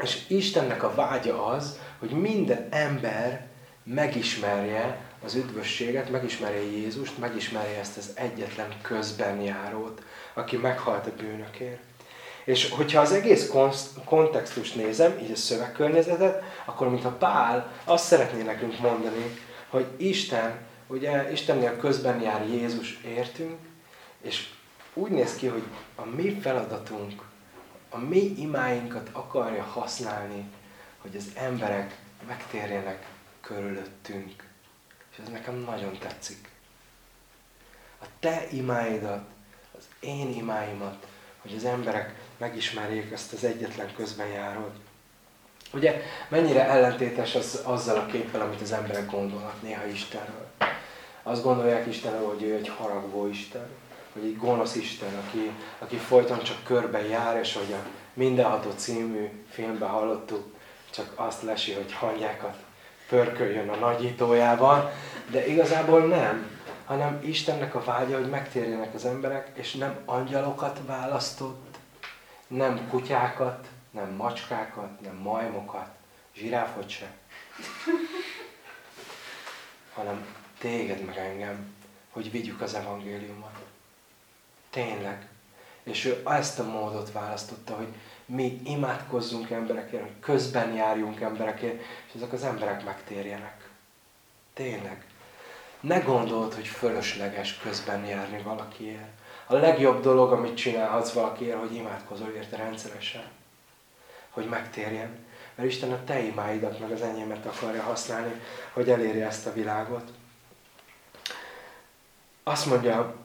És Istennek a vágya az, hogy minden ember megismerje az üdvösséget, megismerje Jézust, megismerje ezt az egyetlen közben járót, aki meghalt a bűnökért. És hogyha az egész kontextust nézem, így a szövegkörnyezetet, akkor mintha Pál azt szeretné nekünk mondani, hogy Isten, ugye Istennél közben jár Jézus értünk, és úgy néz ki, hogy a mi feladatunk, a mi imáinkat akarja használni, hogy az emberek megtérjenek körülöttünk. És ez nekem nagyon tetszik. A te imáidat, az én imáimat, hogy az emberek megismerjék ezt az egyetlen közben járót. Ugye mennyire ellentétes az azzal a képpel, amit az emberek gondolnak néha Istenről. Azt gondolják Istenről, hogy ő egy haragvó Isten, hogy egy gonosz Isten, aki, aki folyton csak körbe jár, és hogy a Mindenható című filmben hallottuk, csak azt lesi, hogy hangyákat pörköljön a nagyítójával, de igazából nem, hanem Istennek a vágya, hogy megtérjenek az emberek, és nem angyalokat választott, nem kutyákat, nem macskákat, nem majmokat, zsiráfot se, hanem téged meg engem, hogy vigyük az evangéliumot. Tényleg. És ő ezt a módot választotta, hogy mi imádkozzunk emberekért, hogy közben járjunk emberekért, és ezek az emberek megtérjenek. Tényleg. Ne gondold, hogy fölösleges közben járni valakiért. A legjobb dolog, amit csinálhatsz valakiért, hogy imádkozol érte rendszeresen. Hogy megtérjen. Mert Isten a te imáidat, meg az enyémet akarja használni, hogy elérje ezt a világot. Azt mondja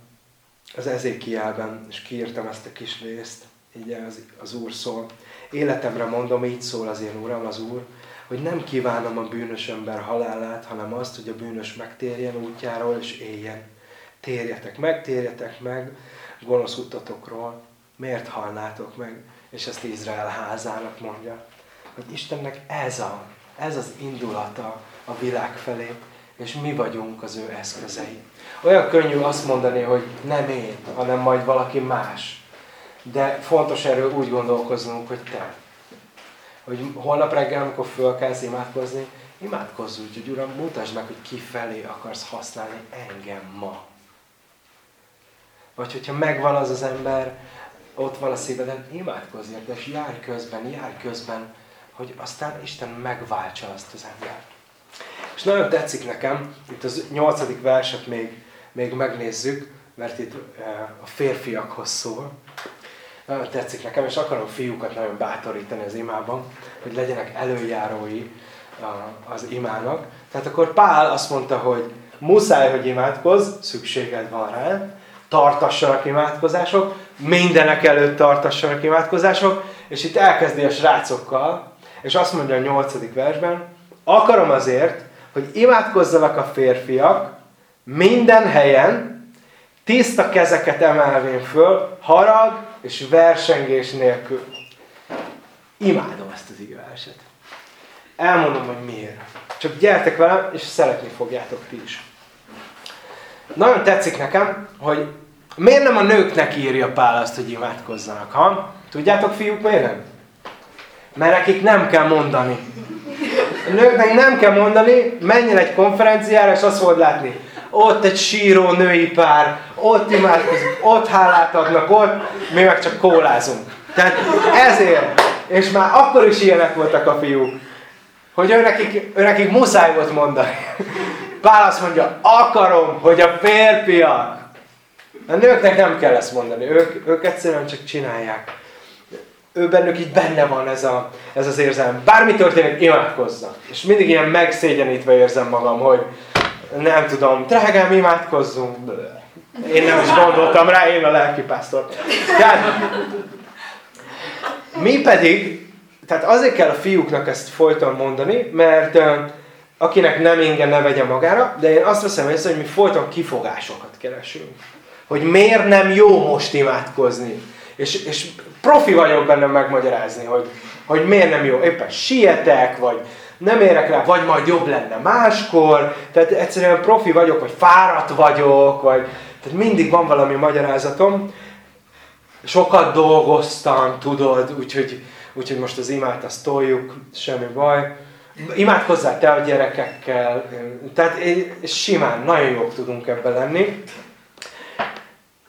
az Ezékielben, és kiírtam ezt a kis részt, így az, az Úr szól. Életemre mondom, így szól az én Uram, az Úr, hogy nem kívánom a bűnös ember halálát, hanem azt, hogy a bűnös megtérjen útjáról és éljen. Térjetek meg, térjetek meg gonosz utatokról. Miért halnátok meg? És ezt Izrael házának mondja. Hogy Istennek ez, a, ez az indulata a világ felé, és mi vagyunk az ő eszközei. Olyan könnyű azt mondani, hogy nem én, hanem majd valaki más. De fontos erről úgy gondolkoznunk, hogy te. Hogy holnap reggel, amikor fölkelsz imádkozni, imádkozz úgy, hogy Uram, mutasd meg, hogy ki felé akarsz használni engem ma. Vagy hogyha megvan az az ember, ott van a szíveden, imádkozz érte, és járj közben, járj közben, hogy aztán Isten megváltsa azt az embert. És nagyon tetszik nekem, itt az nyolcadik verset még, még megnézzük, mert itt eh, a férfiakhoz szól. Nagyon tetszik nekem, és akarom fiúkat nagyon bátorítani az imában, hogy legyenek előjárói az imának. Tehát akkor Pál azt mondta, hogy muszáj, hogy imádkozz, szükséged van rá, tartassanak imádkozások, mindenek előtt tartassanak imádkozások, és itt elkezdi a srácokkal, és azt mondja a nyolcadik versben, akarom azért, hogy imádkozzanak a férfiak minden helyen, tiszta kezeket emelvén föl, harag és versengés nélkül. Imádom ezt az igazságot. Elmondom, hogy miért. Csak gyertek velem, és szeretni fogjátok ti is. Nagyon tetszik nekem, hogy miért nem a nőknek írja Pál azt, hogy imádkozzanak, ha? Tudjátok, fiúk, miért nem? Mert nekik nem kell mondani. A nőknek nem kell mondani, menjen egy konferenciára, és azt fogod látni. Ott egy síró női pár, ott imádkozik, ott hálát adnak, ott mi meg csak kólázunk. Tehát ezért, és már akkor is ilyenek voltak a fiúk, hogy őnekik, őnekik muszáj volt mondani. Pál azt mondja, akarom, hogy a férfiak. A nőknek nem kell ezt mondani, ők, ők egyszerűen csak csinálják ő bennük így benne van ez, a, ez az érzelem. Bármi történik, imádkozza. És mindig ilyen megszégyenítve érzem magam, hogy nem tudom, drágám, imádkozzunk. Én nem is gondoltam rá, én a lelkipásztor. Tehát, mi pedig tehát azért kell a fiúknak ezt folyton mondani, mert akinek nem inge, ne vegye magára, de én azt veszem észre, hogy mi folyton kifogásokat keresünk. Hogy miért nem jó most imádkozni. És, és profi vagyok benne megmagyarázni, hogy, hogy miért nem jó. Éppen sietek, vagy nem érek rá, vagy majd jobb lenne máskor. Tehát egyszerűen profi vagyok, vagy fáradt vagyok, vagy tehát mindig van valami magyarázatom. Sokat dolgoztam, tudod, úgyhogy, úgyhogy most az imát azt toljuk, semmi baj. Imádkozzál te a gyerekekkel, tehát simán, nagyon jók tudunk ebben lenni.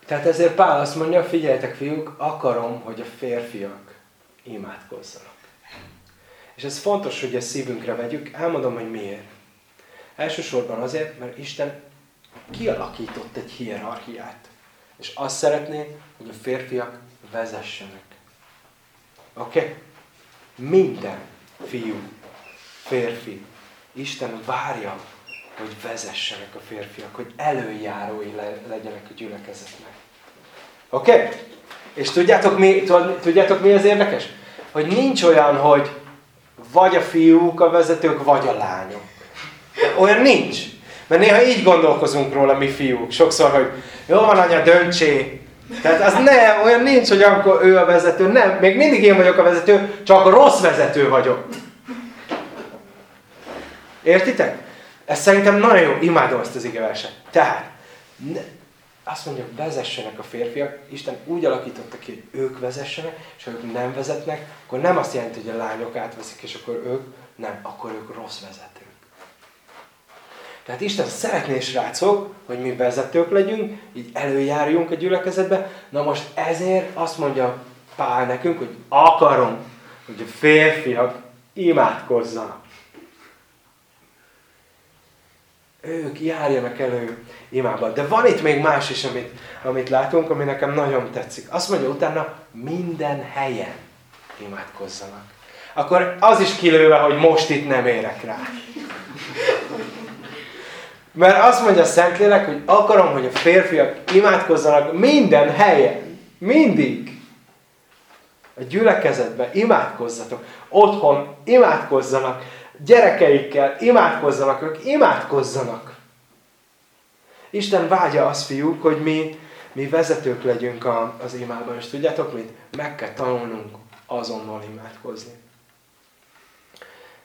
Tehát ezért Pál azt mondja, figyeljetek fiúk, akarom, hogy a férfiak imádkozzanak. És ez fontos, hogy ezt szívünkre vegyük. Elmondom, hogy miért. Elsősorban azért, mert Isten kialakított egy hierarchiát. És azt szeretné, hogy a férfiak vezessenek. Oké? Okay? Minden fiú, férfi, Isten várja, hogy vezessenek a férfiak, hogy előjárói legyenek a gyülekezetnek. Oké? Okay? És tudjátok mi, tudjátok mi az érdekes? Hogy nincs olyan, hogy vagy a fiúk a vezetők, vagy a lányok. Olyan nincs. Mert néha így gondolkozunk róla mi fiúk. Sokszor, hogy jó van anya, döntsé. Tehát az nem, olyan nincs, hogy akkor ő a vezető. Nem, még mindig én vagyok a vezető, csak rossz vezető vagyok. Értitek? Ez szerintem nagyon jó, imádom ezt az igeverset. Tehát, ne, azt mondja, vezessenek a férfiak, Isten úgy alakította ki, hogy ők vezessenek, és ha ők nem vezetnek, akkor nem azt jelenti, hogy a lányok átveszik, és akkor ők nem, akkor ők rossz vezetők. Tehát Isten szeretné, srácok, hogy mi vezetők legyünk, így előjárjunk a gyülekezetbe. Na most ezért azt mondja Pál nekünk, hogy akarom, hogy a férfiak imádkozzanak. Ők járjanak elő imában. De van itt még más is, amit, amit látunk, ami nekem nagyon tetszik. Azt mondja utána, minden helyen imádkozzanak. Akkor az is kilőve, hogy most itt nem érek rá. Mert azt mondja a Szentlélek, hogy akarom, hogy a férfiak imádkozzanak minden helyen. Mindig. A gyülekezetben imádkozzatok. Otthon imádkozzanak. Gyerekeikkel imádkozzanak. Ők imádkozzanak. Isten vágya az, fiúk, hogy mi, mi vezetők legyünk a, az imádban. És tudjátok mit? Meg kell tanulnunk azonnal imádkozni.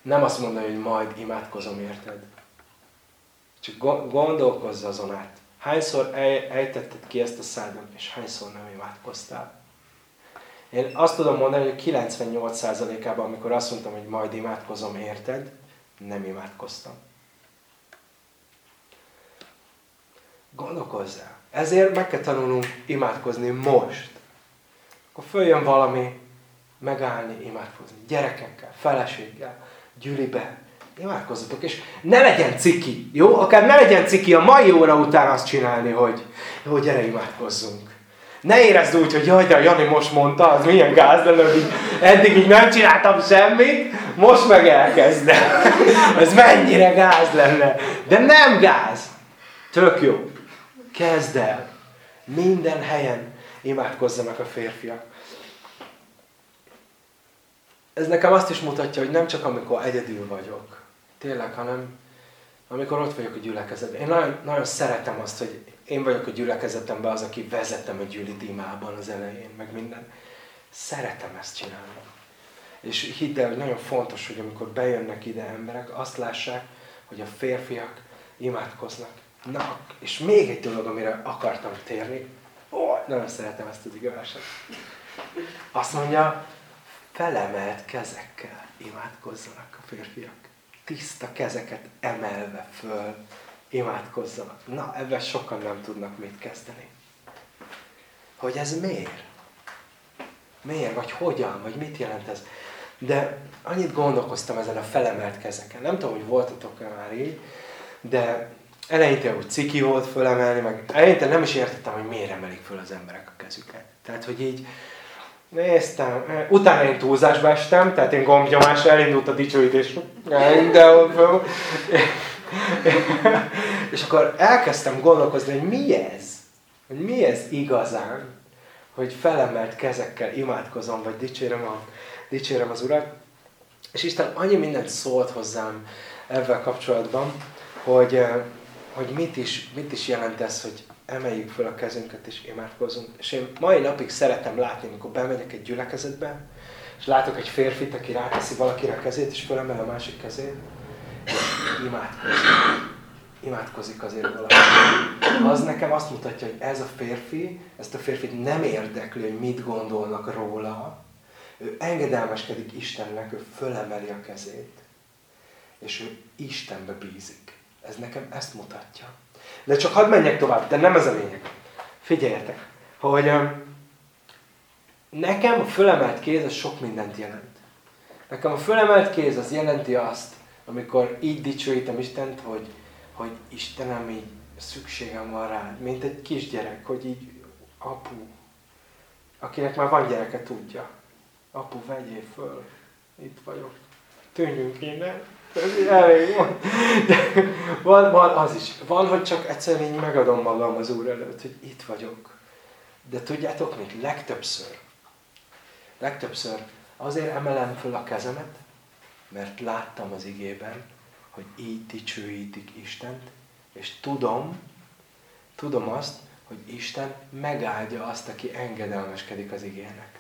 Nem azt mondani, hogy majd imádkozom, érted? Csak gondolkozz azon át. Hányszor ejtetted ki ezt a szádon, és hányszor nem imádkoztál? Én azt tudom mondani, hogy 98%-ában, amikor azt mondtam, hogy majd imádkozom, érted, nem imádkoztam. Gondolkozzál. Ezért meg kell tanulnunk imádkozni most. Akkor följön valami, megállni, imádkozni. Gyerekekkel, feleséggel, gyűlibe, imádkozzatok, és ne legyen ciki, jó? Akár ne legyen ciki a mai óra után azt csinálni, hogy jó, gyere imádkozzunk. Ne érezd úgy, hogy jaj, de Jani most mondta, az milyen gáz lenne, hogy eddig így nem csináltam semmit, most meg elkezdem. Ez mennyire gáz lenne. De nem gáz. Tök jó. Kezd el. Minden helyen imádkozzanak a férfiak. Ez nekem azt is mutatja, hogy nem csak amikor egyedül vagyok, Tényleg, hanem amikor ott vagyok a gyülekezetben. Én nagyon, nagyon szeretem azt, hogy én vagyok a gyülekezetemben az, aki vezetem a gyűlit imában az elején, meg minden. Szeretem ezt csinálni. És hidd el, hogy nagyon fontos, hogy amikor bejönnek ide emberek, azt lássák, hogy a férfiak imádkoznak. Na, és még egy dolog, amire akartam térni. Ó, nagyon szeretem ezt az igazságot. Azt mondja, felemelt kezekkel imádkozzanak a férfiak tiszta kezeket emelve föl imádkozzanak. Na, ebben sokan nem tudnak mit kezdeni. Hogy ez miért? Miért? Vagy hogyan? Vagy mit jelent ez? De annyit gondolkoztam ezen a felemelt kezeken. Nem tudom, hogy voltatok-e már így, de eleinte úgy ciki volt fölemelni, meg eleinte nem is értettem, hogy miért emelik föl az emberek a kezüket. Tehát, hogy így Néztem, utána én túlzásba estem, tehát én gombnyomásra elindult a dicsőítés. Mindenhol És akkor elkezdtem gondolkozni, hogy mi ez? Hogy mi ez igazán? Hogy felemelt kezekkel imádkozom, vagy dicsérem, a, dicsérem az Urat. És Isten annyi mindent szólt hozzám ebben kapcsolatban, hogy, hogy mit, is, mit is jelent ez, hogy emeljük fel a kezünket és imádkozunk. És én mai napig szeretem látni, amikor bemegyek egy gyülekezetbe, és látok egy férfit, aki ráteszi valakire a kezét, és fölemel a másik kezét, imádkozik. Imádkozik azért valaki. Az nekem azt mutatja, hogy ez a férfi, ezt a férfit nem érdekli, hogy mit gondolnak róla. Ő engedelmeskedik Istennek, ő fölemeli a kezét, és ő Istenbe bízik. Ez nekem ezt mutatja. De csak hadd menjek tovább, de nem ez a lényeg. Figyeljetek, hogy nekem a fölemelt kéz az sok mindent jelent. Nekem a fölemelt kéz az jelenti azt, amikor így dicsőítem Istent, hogy, hogy Istenem, így szükségem van rád, mint egy kisgyerek, hogy így apu, akinek már van gyereke, tudja. Apu, vegyél föl, itt vagyok. Tűnjünk innen. Elég van. De van, van az is. Van, hogy csak egyszerűen így megadom magam az Úr előtt, hogy itt vagyok. De tudjátok mit? Legtöbbször, legtöbbször azért emelem föl a kezemet, mert láttam az igében, hogy így dicsőítik Istent, és tudom, tudom azt, hogy Isten megáldja azt, aki engedelmeskedik az igének.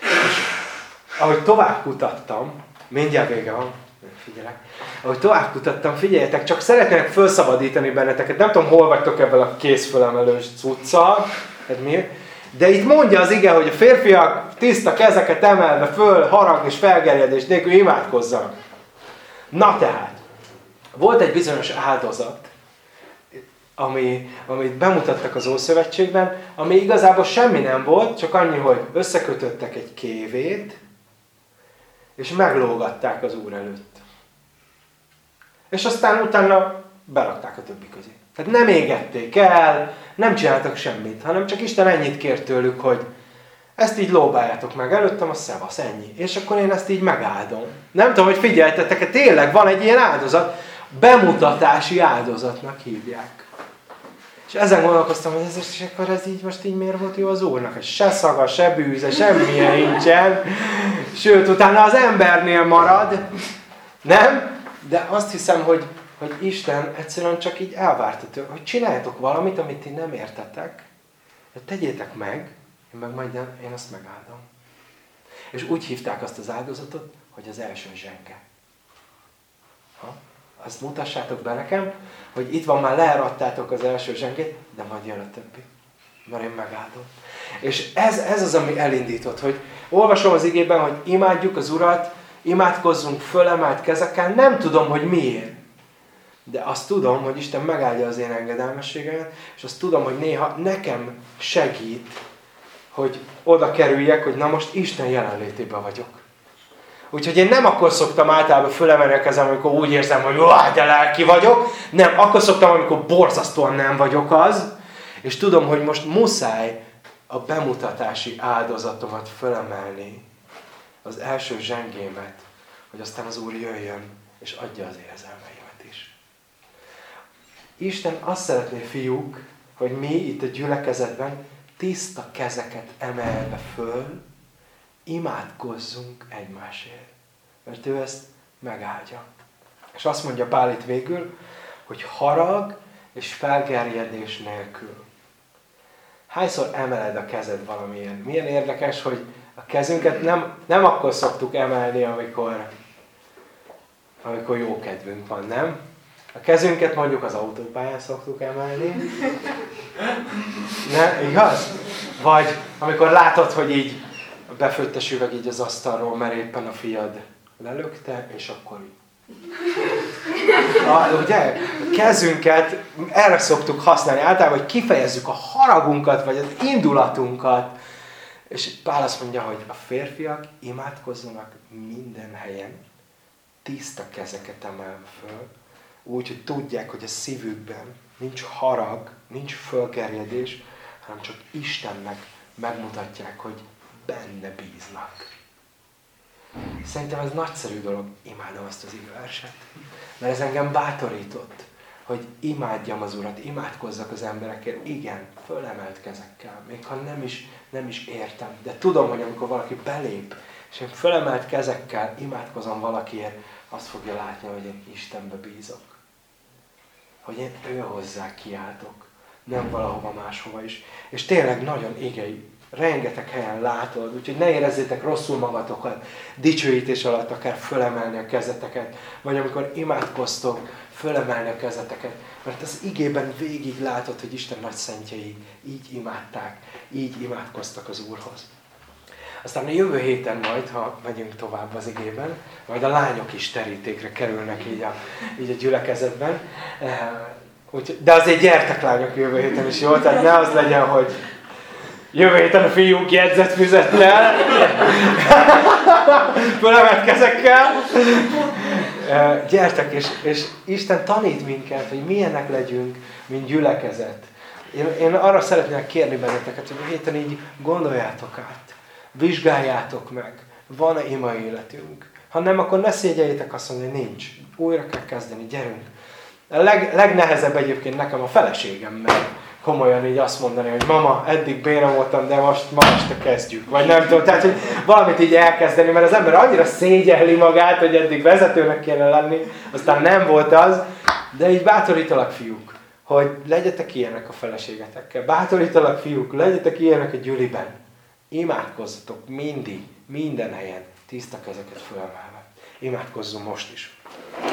És ahogy tovább kutattam, mindjárt vége van, figyelek, ahogy tovább kutattam, figyeljetek, csak szeretnék felszabadítani benneteket, nem tudom, hol vagytok ebben a kézfölemelős cuccal, hát mi? De itt mondja az ige, hogy a férfiak tiszta kezeket emelve föl, harag és felgerjedés nélkül imádkozzanak. Na tehát, volt egy bizonyos áldozat, ami, amit bemutattak az Ószövetségben, ami igazából semmi nem volt, csak annyi, hogy összekötöttek egy kévét, és meglógatták az Úr előtt. És aztán utána berakták a többi közé. Tehát nem égették el, nem csináltak semmit, hanem csak Isten ennyit kért tőlük, hogy ezt így lóbáljátok meg előttem, a szevasz, ennyi. És akkor én ezt így megáldom. Nem tudom, hogy figyeltetek-e, tényleg van egy ilyen áldozat, bemutatási áldozatnak hívják. És ezen gondolkoztam, hogy ez, és akkor ez így most így miért volt jó az Úrnak, se szaga, se bűze, semmilyen nincsen. Sőt, utána az embernél marad. Nem? De azt hiszem, hogy, hogy Isten egyszerűen csak így elvárta tőle, hogy csináljatok valamit, amit ti nem értetek, hogy tegyétek meg, én meg majd én azt megáldom. És úgy hívták azt az áldozatot, hogy az első zsenge. Ha? Azt mutassátok be nekem, hogy itt van már leeradtátok az első zsengét, de majd jön a többi. Mert én megáldom. És ez, ez az, ami elindított, hogy olvasom az igében, hogy imádjuk az Urat, imádkozzunk fölemelt kezekkel, nem tudom, hogy miért. De azt tudom, hogy Isten megáldja az én engedelmességemet, és azt tudom, hogy néha nekem segít, hogy oda kerüljek, hogy na most Isten jelenlétében vagyok. Úgyhogy én nem akkor szoktam általában fölemelni a kezem, amikor úgy érzem, hogy de lelki vagyok. Nem, akkor szoktam, amikor borzasztóan nem vagyok az. És tudom, hogy most muszáj a bemutatási áldozatomat fölemelni. Az első zsengémet, hogy aztán az Úr jöjjön, és adja az érzelmeimet is. Isten azt szeretné, fiúk, hogy mi itt a gyülekezetben tiszta kezeket emelve föl, imádkozzunk egymásért. Mert ő ezt megáldja. És azt mondja Pál itt végül, hogy harag és felgerjedés nélkül. Hányszor emeled a kezed valamilyen? Milyen érdekes, hogy a kezünket nem, nem akkor szoktuk emelni, amikor, amikor jó kedvünk van, nem? A kezünket mondjuk az autópályán szoktuk emelni. Ne, igaz? Vagy amikor látod, hogy így a befőttes így az asztalról, mert éppen a fiad lelökte, és akkor így. A, ugye? A kezünket erre szoktuk használni általában, hogy kifejezzük a haragunkat, vagy az indulatunkat. És Pál azt mondja, hogy a férfiak imádkozzanak minden helyen, tiszta kezeket emelve föl, úgy, hogy tudják, hogy a szívükben nincs harag, nincs fölgerjedés, hanem csak Istennek megmutatják, hogy benne bíznak. Szerintem ez nagyszerű dolog, imádom azt az igazságot. Mert ez engem bátorított, hogy imádjam az Urat, imádkozzak az emberekért. Igen, fölemelt kezekkel, még ha nem is, nem is értem. De tudom, hogy amikor valaki belép és én fölemelt kezekkel imádkozom valakiért, azt fogja látni, hogy én Istenbe bízok. Hogy én ő hozzá kiáltok, nem valahova máshova is. És tényleg nagyon égei, rengeteg helyen látod, úgyhogy ne érezzétek rosszul magatokat, dicsőítés alatt akár fölemelni a kezeteket, vagy amikor imádkoztok, fölemelni a kezeteket, mert az igében végig látod, hogy Isten nagy szentjei így imádták, így imádkoztak az Úrhoz. Aztán a jövő héten majd, ha megyünk tovább az igében, majd a lányok is terítékre kerülnek így a, így a gyülekezetben. Eh, de azért gyertek lányok jövő héten is, jó? Tehát ne az legyen, hogy jövő héten a fiúk jegyzet fizetne, fölemett kezekkel. Eh, gyertek, és, és Isten tanít minket, hogy milyenek legyünk, mint gyülekezet. Én, én arra szeretnék kérni benneteket, hogy a héten így gondoljátok át vizsgáljátok meg, van-e ima életünk. Ha nem, akkor ne szégyeljétek azt mondani, nincs. Újra kell kezdeni, gyerünk. A leg, legnehezebb egyébként nekem a feleségem, mert komolyan így azt mondani, hogy mama, eddig béna voltam, de most ma este kezdjük. Vagy nem tudom, tehát, hogy valamit így elkezdeni, mert az ember annyira szégyelli magát, hogy eddig vezetőnek kéne lenni, aztán nem volt az, de így bátorítalak fiúk, hogy legyetek ilyenek a feleségetekkel. Bátorítalak fiúk, legyetek ilyenek a gyűliben imádkozzatok mindig, minden helyen, tiszta kezeket fölemelve. Imádkozzunk most is.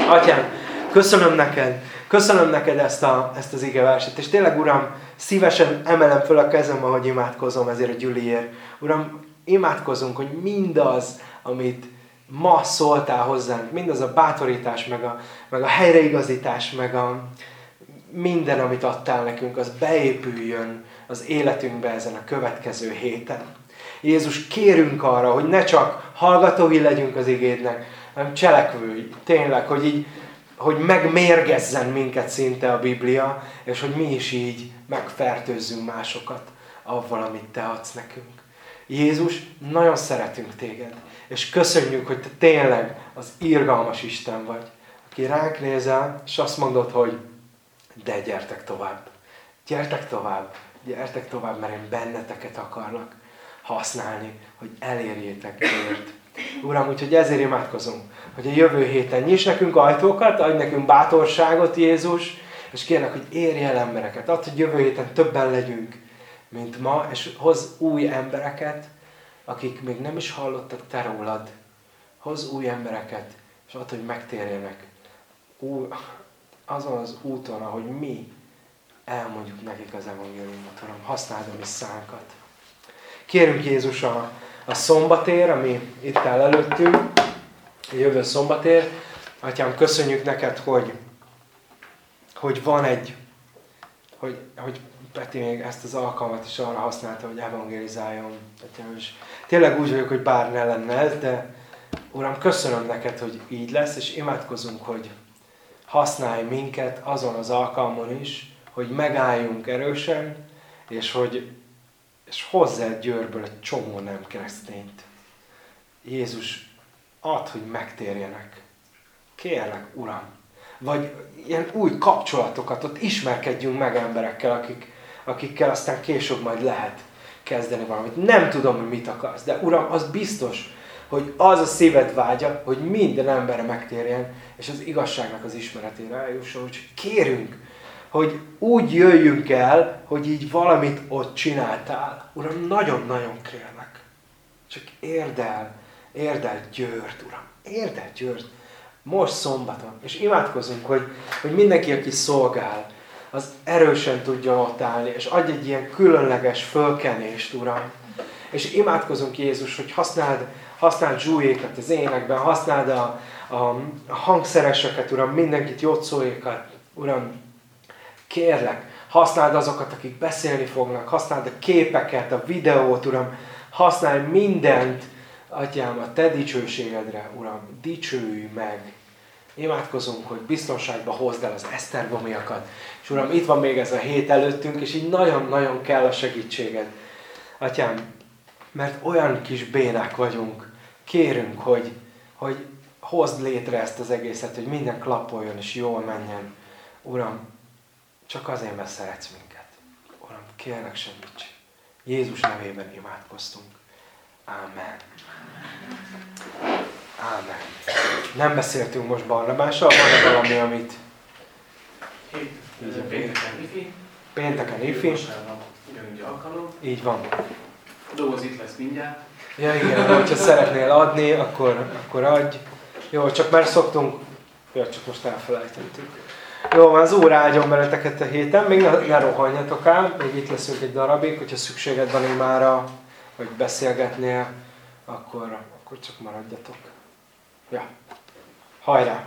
Atyám, köszönöm neked, köszönöm neked ezt, a, ezt az igeverset, és tényleg, Uram, szívesen emelem föl a kezem, ahogy imádkozom ezért a gyüliért. Uram, imádkozunk, hogy mindaz, amit ma szóltál hozzánk, mindaz a bátorítás, meg a, meg a helyreigazítás, meg a minden, amit adtál nekünk, az beépüljön az életünkbe ezen a következő héten. Jézus, kérünk arra, hogy ne csak hallgatói legyünk az igédnek, hanem cselekvői. Tényleg, hogy így, hogy megmérgezzen minket szinte a Biblia, és hogy mi is így megfertőzzünk másokat avval, amit Te adsz nekünk. Jézus, nagyon szeretünk Téged, és köszönjük, hogy Te tényleg az irgalmas Isten vagy, aki ránk nézel, és azt mondod, hogy de gyertek tovább. Gyertek tovább, gyertek tovább, mert én benneteket akarlak használni, hogy elérjétek ért. Uram, úgyhogy ezért imádkozunk, hogy a jövő héten nyiss nekünk ajtókat, adj nekünk bátorságot, Jézus, és kérlek, hogy érj el embereket. Add, hogy jövő héten többen legyünk, mint ma, és hoz új embereket, akik még nem is hallottak te rólad. Hoz új embereket, és add, hogy megtérjenek új, azon az úton, ahogy mi elmondjuk nekik az evangéliumot, Uram. Használd a mi szánkat. Kérünk Jézus a, a szombatér, ami itt áll előttünk, a jövő szombatér. Atyám, köszönjük neked, hogy, hogy van egy, hogy, hogy Peti még ezt az alkalmat is arra használta, hogy evangelizáljon. Atyám, és tényleg úgy vagyok, hogy bár ne lenne ez, de Uram, köszönöm neked, hogy így lesz, és imádkozunk, hogy használj minket azon az alkalmon is, hogy megálljunk erősen, és hogy és hozzá Győrből egy csomó nem keresztényt. Jézus, add, hogy megtérjenek. Kérlek, Uram. Vagy ilyen új kapcsolatokat, ott ismerkedjünk meg emberekkel, akik, akikkel aztán később majd lehet kezdeni valamit. Nem tudom, hogy mit akarsz, de Uram, az biztos, hogy az a szíved vágya, hogy minden emberre megtérjen, és az igazságnak az ismeretére eljusson. Úgyhogy kérünk, hogy úgy jöjjünk el, hogy így valamit ott csináltál. Uram, nagyon-nagyon kérlek. Csak érdel, érdel Győrt, Uram. Érdel Győrt. Most szombaton. És imádkozunk, hogy, hogy mindenki, aki szolgál, az erősen tudja ott állni, és adj egy ilyen különleges fölkenést, Uram. És imádkozunk Jézus, hogy használd, használd zsújékat az énekben, használd a, a, hangszereseket, Uram, mindenkit jotszóékat, Uram, Kérlek, használd azokat, akik beszélni fognak, használd a képeket, a videót, Uram, használj mindent, Atyám, a Te dicsőségedre, Uram, dicsőülj meg. Imádkozunk, hogy biztonságba hozd el az esztergomiakat. És Uram, itt van még ez a hét előttünk, és így nagyon-nagyon kell a segítséged. Atyám, mert olyan kis bénák vagyunk, kérünk, hogy, hogy hozd létre ezt az egészet, hogy minden klappoljon és jól menjen. Uram, csak azért, mert szeretsz minket. Uram, kérlek segíts. Jézus nevében imádkoztunk. Amen. Amen. Nem beszéltünk most Barnabással, van-e valami, amit. Így Pénteken ifi. pénteken ifi? Ugyanúgy alkalom. Így van. Doboz itt lesz mindjárt. Ja igen, hogyha szeretnél adni, akkor, akkor adj. Jó, csak már szoktunk, ja, csak most elfelejtettük. Jó, van, az Úr áldjon beleteket a héten, még ne, ne rohanjatok el, még itt leszünk egy darabig, hogyha szükséged van imára, vagy beszélgetnél, akkor, akkor csak maradjatok. Ja, hajrá!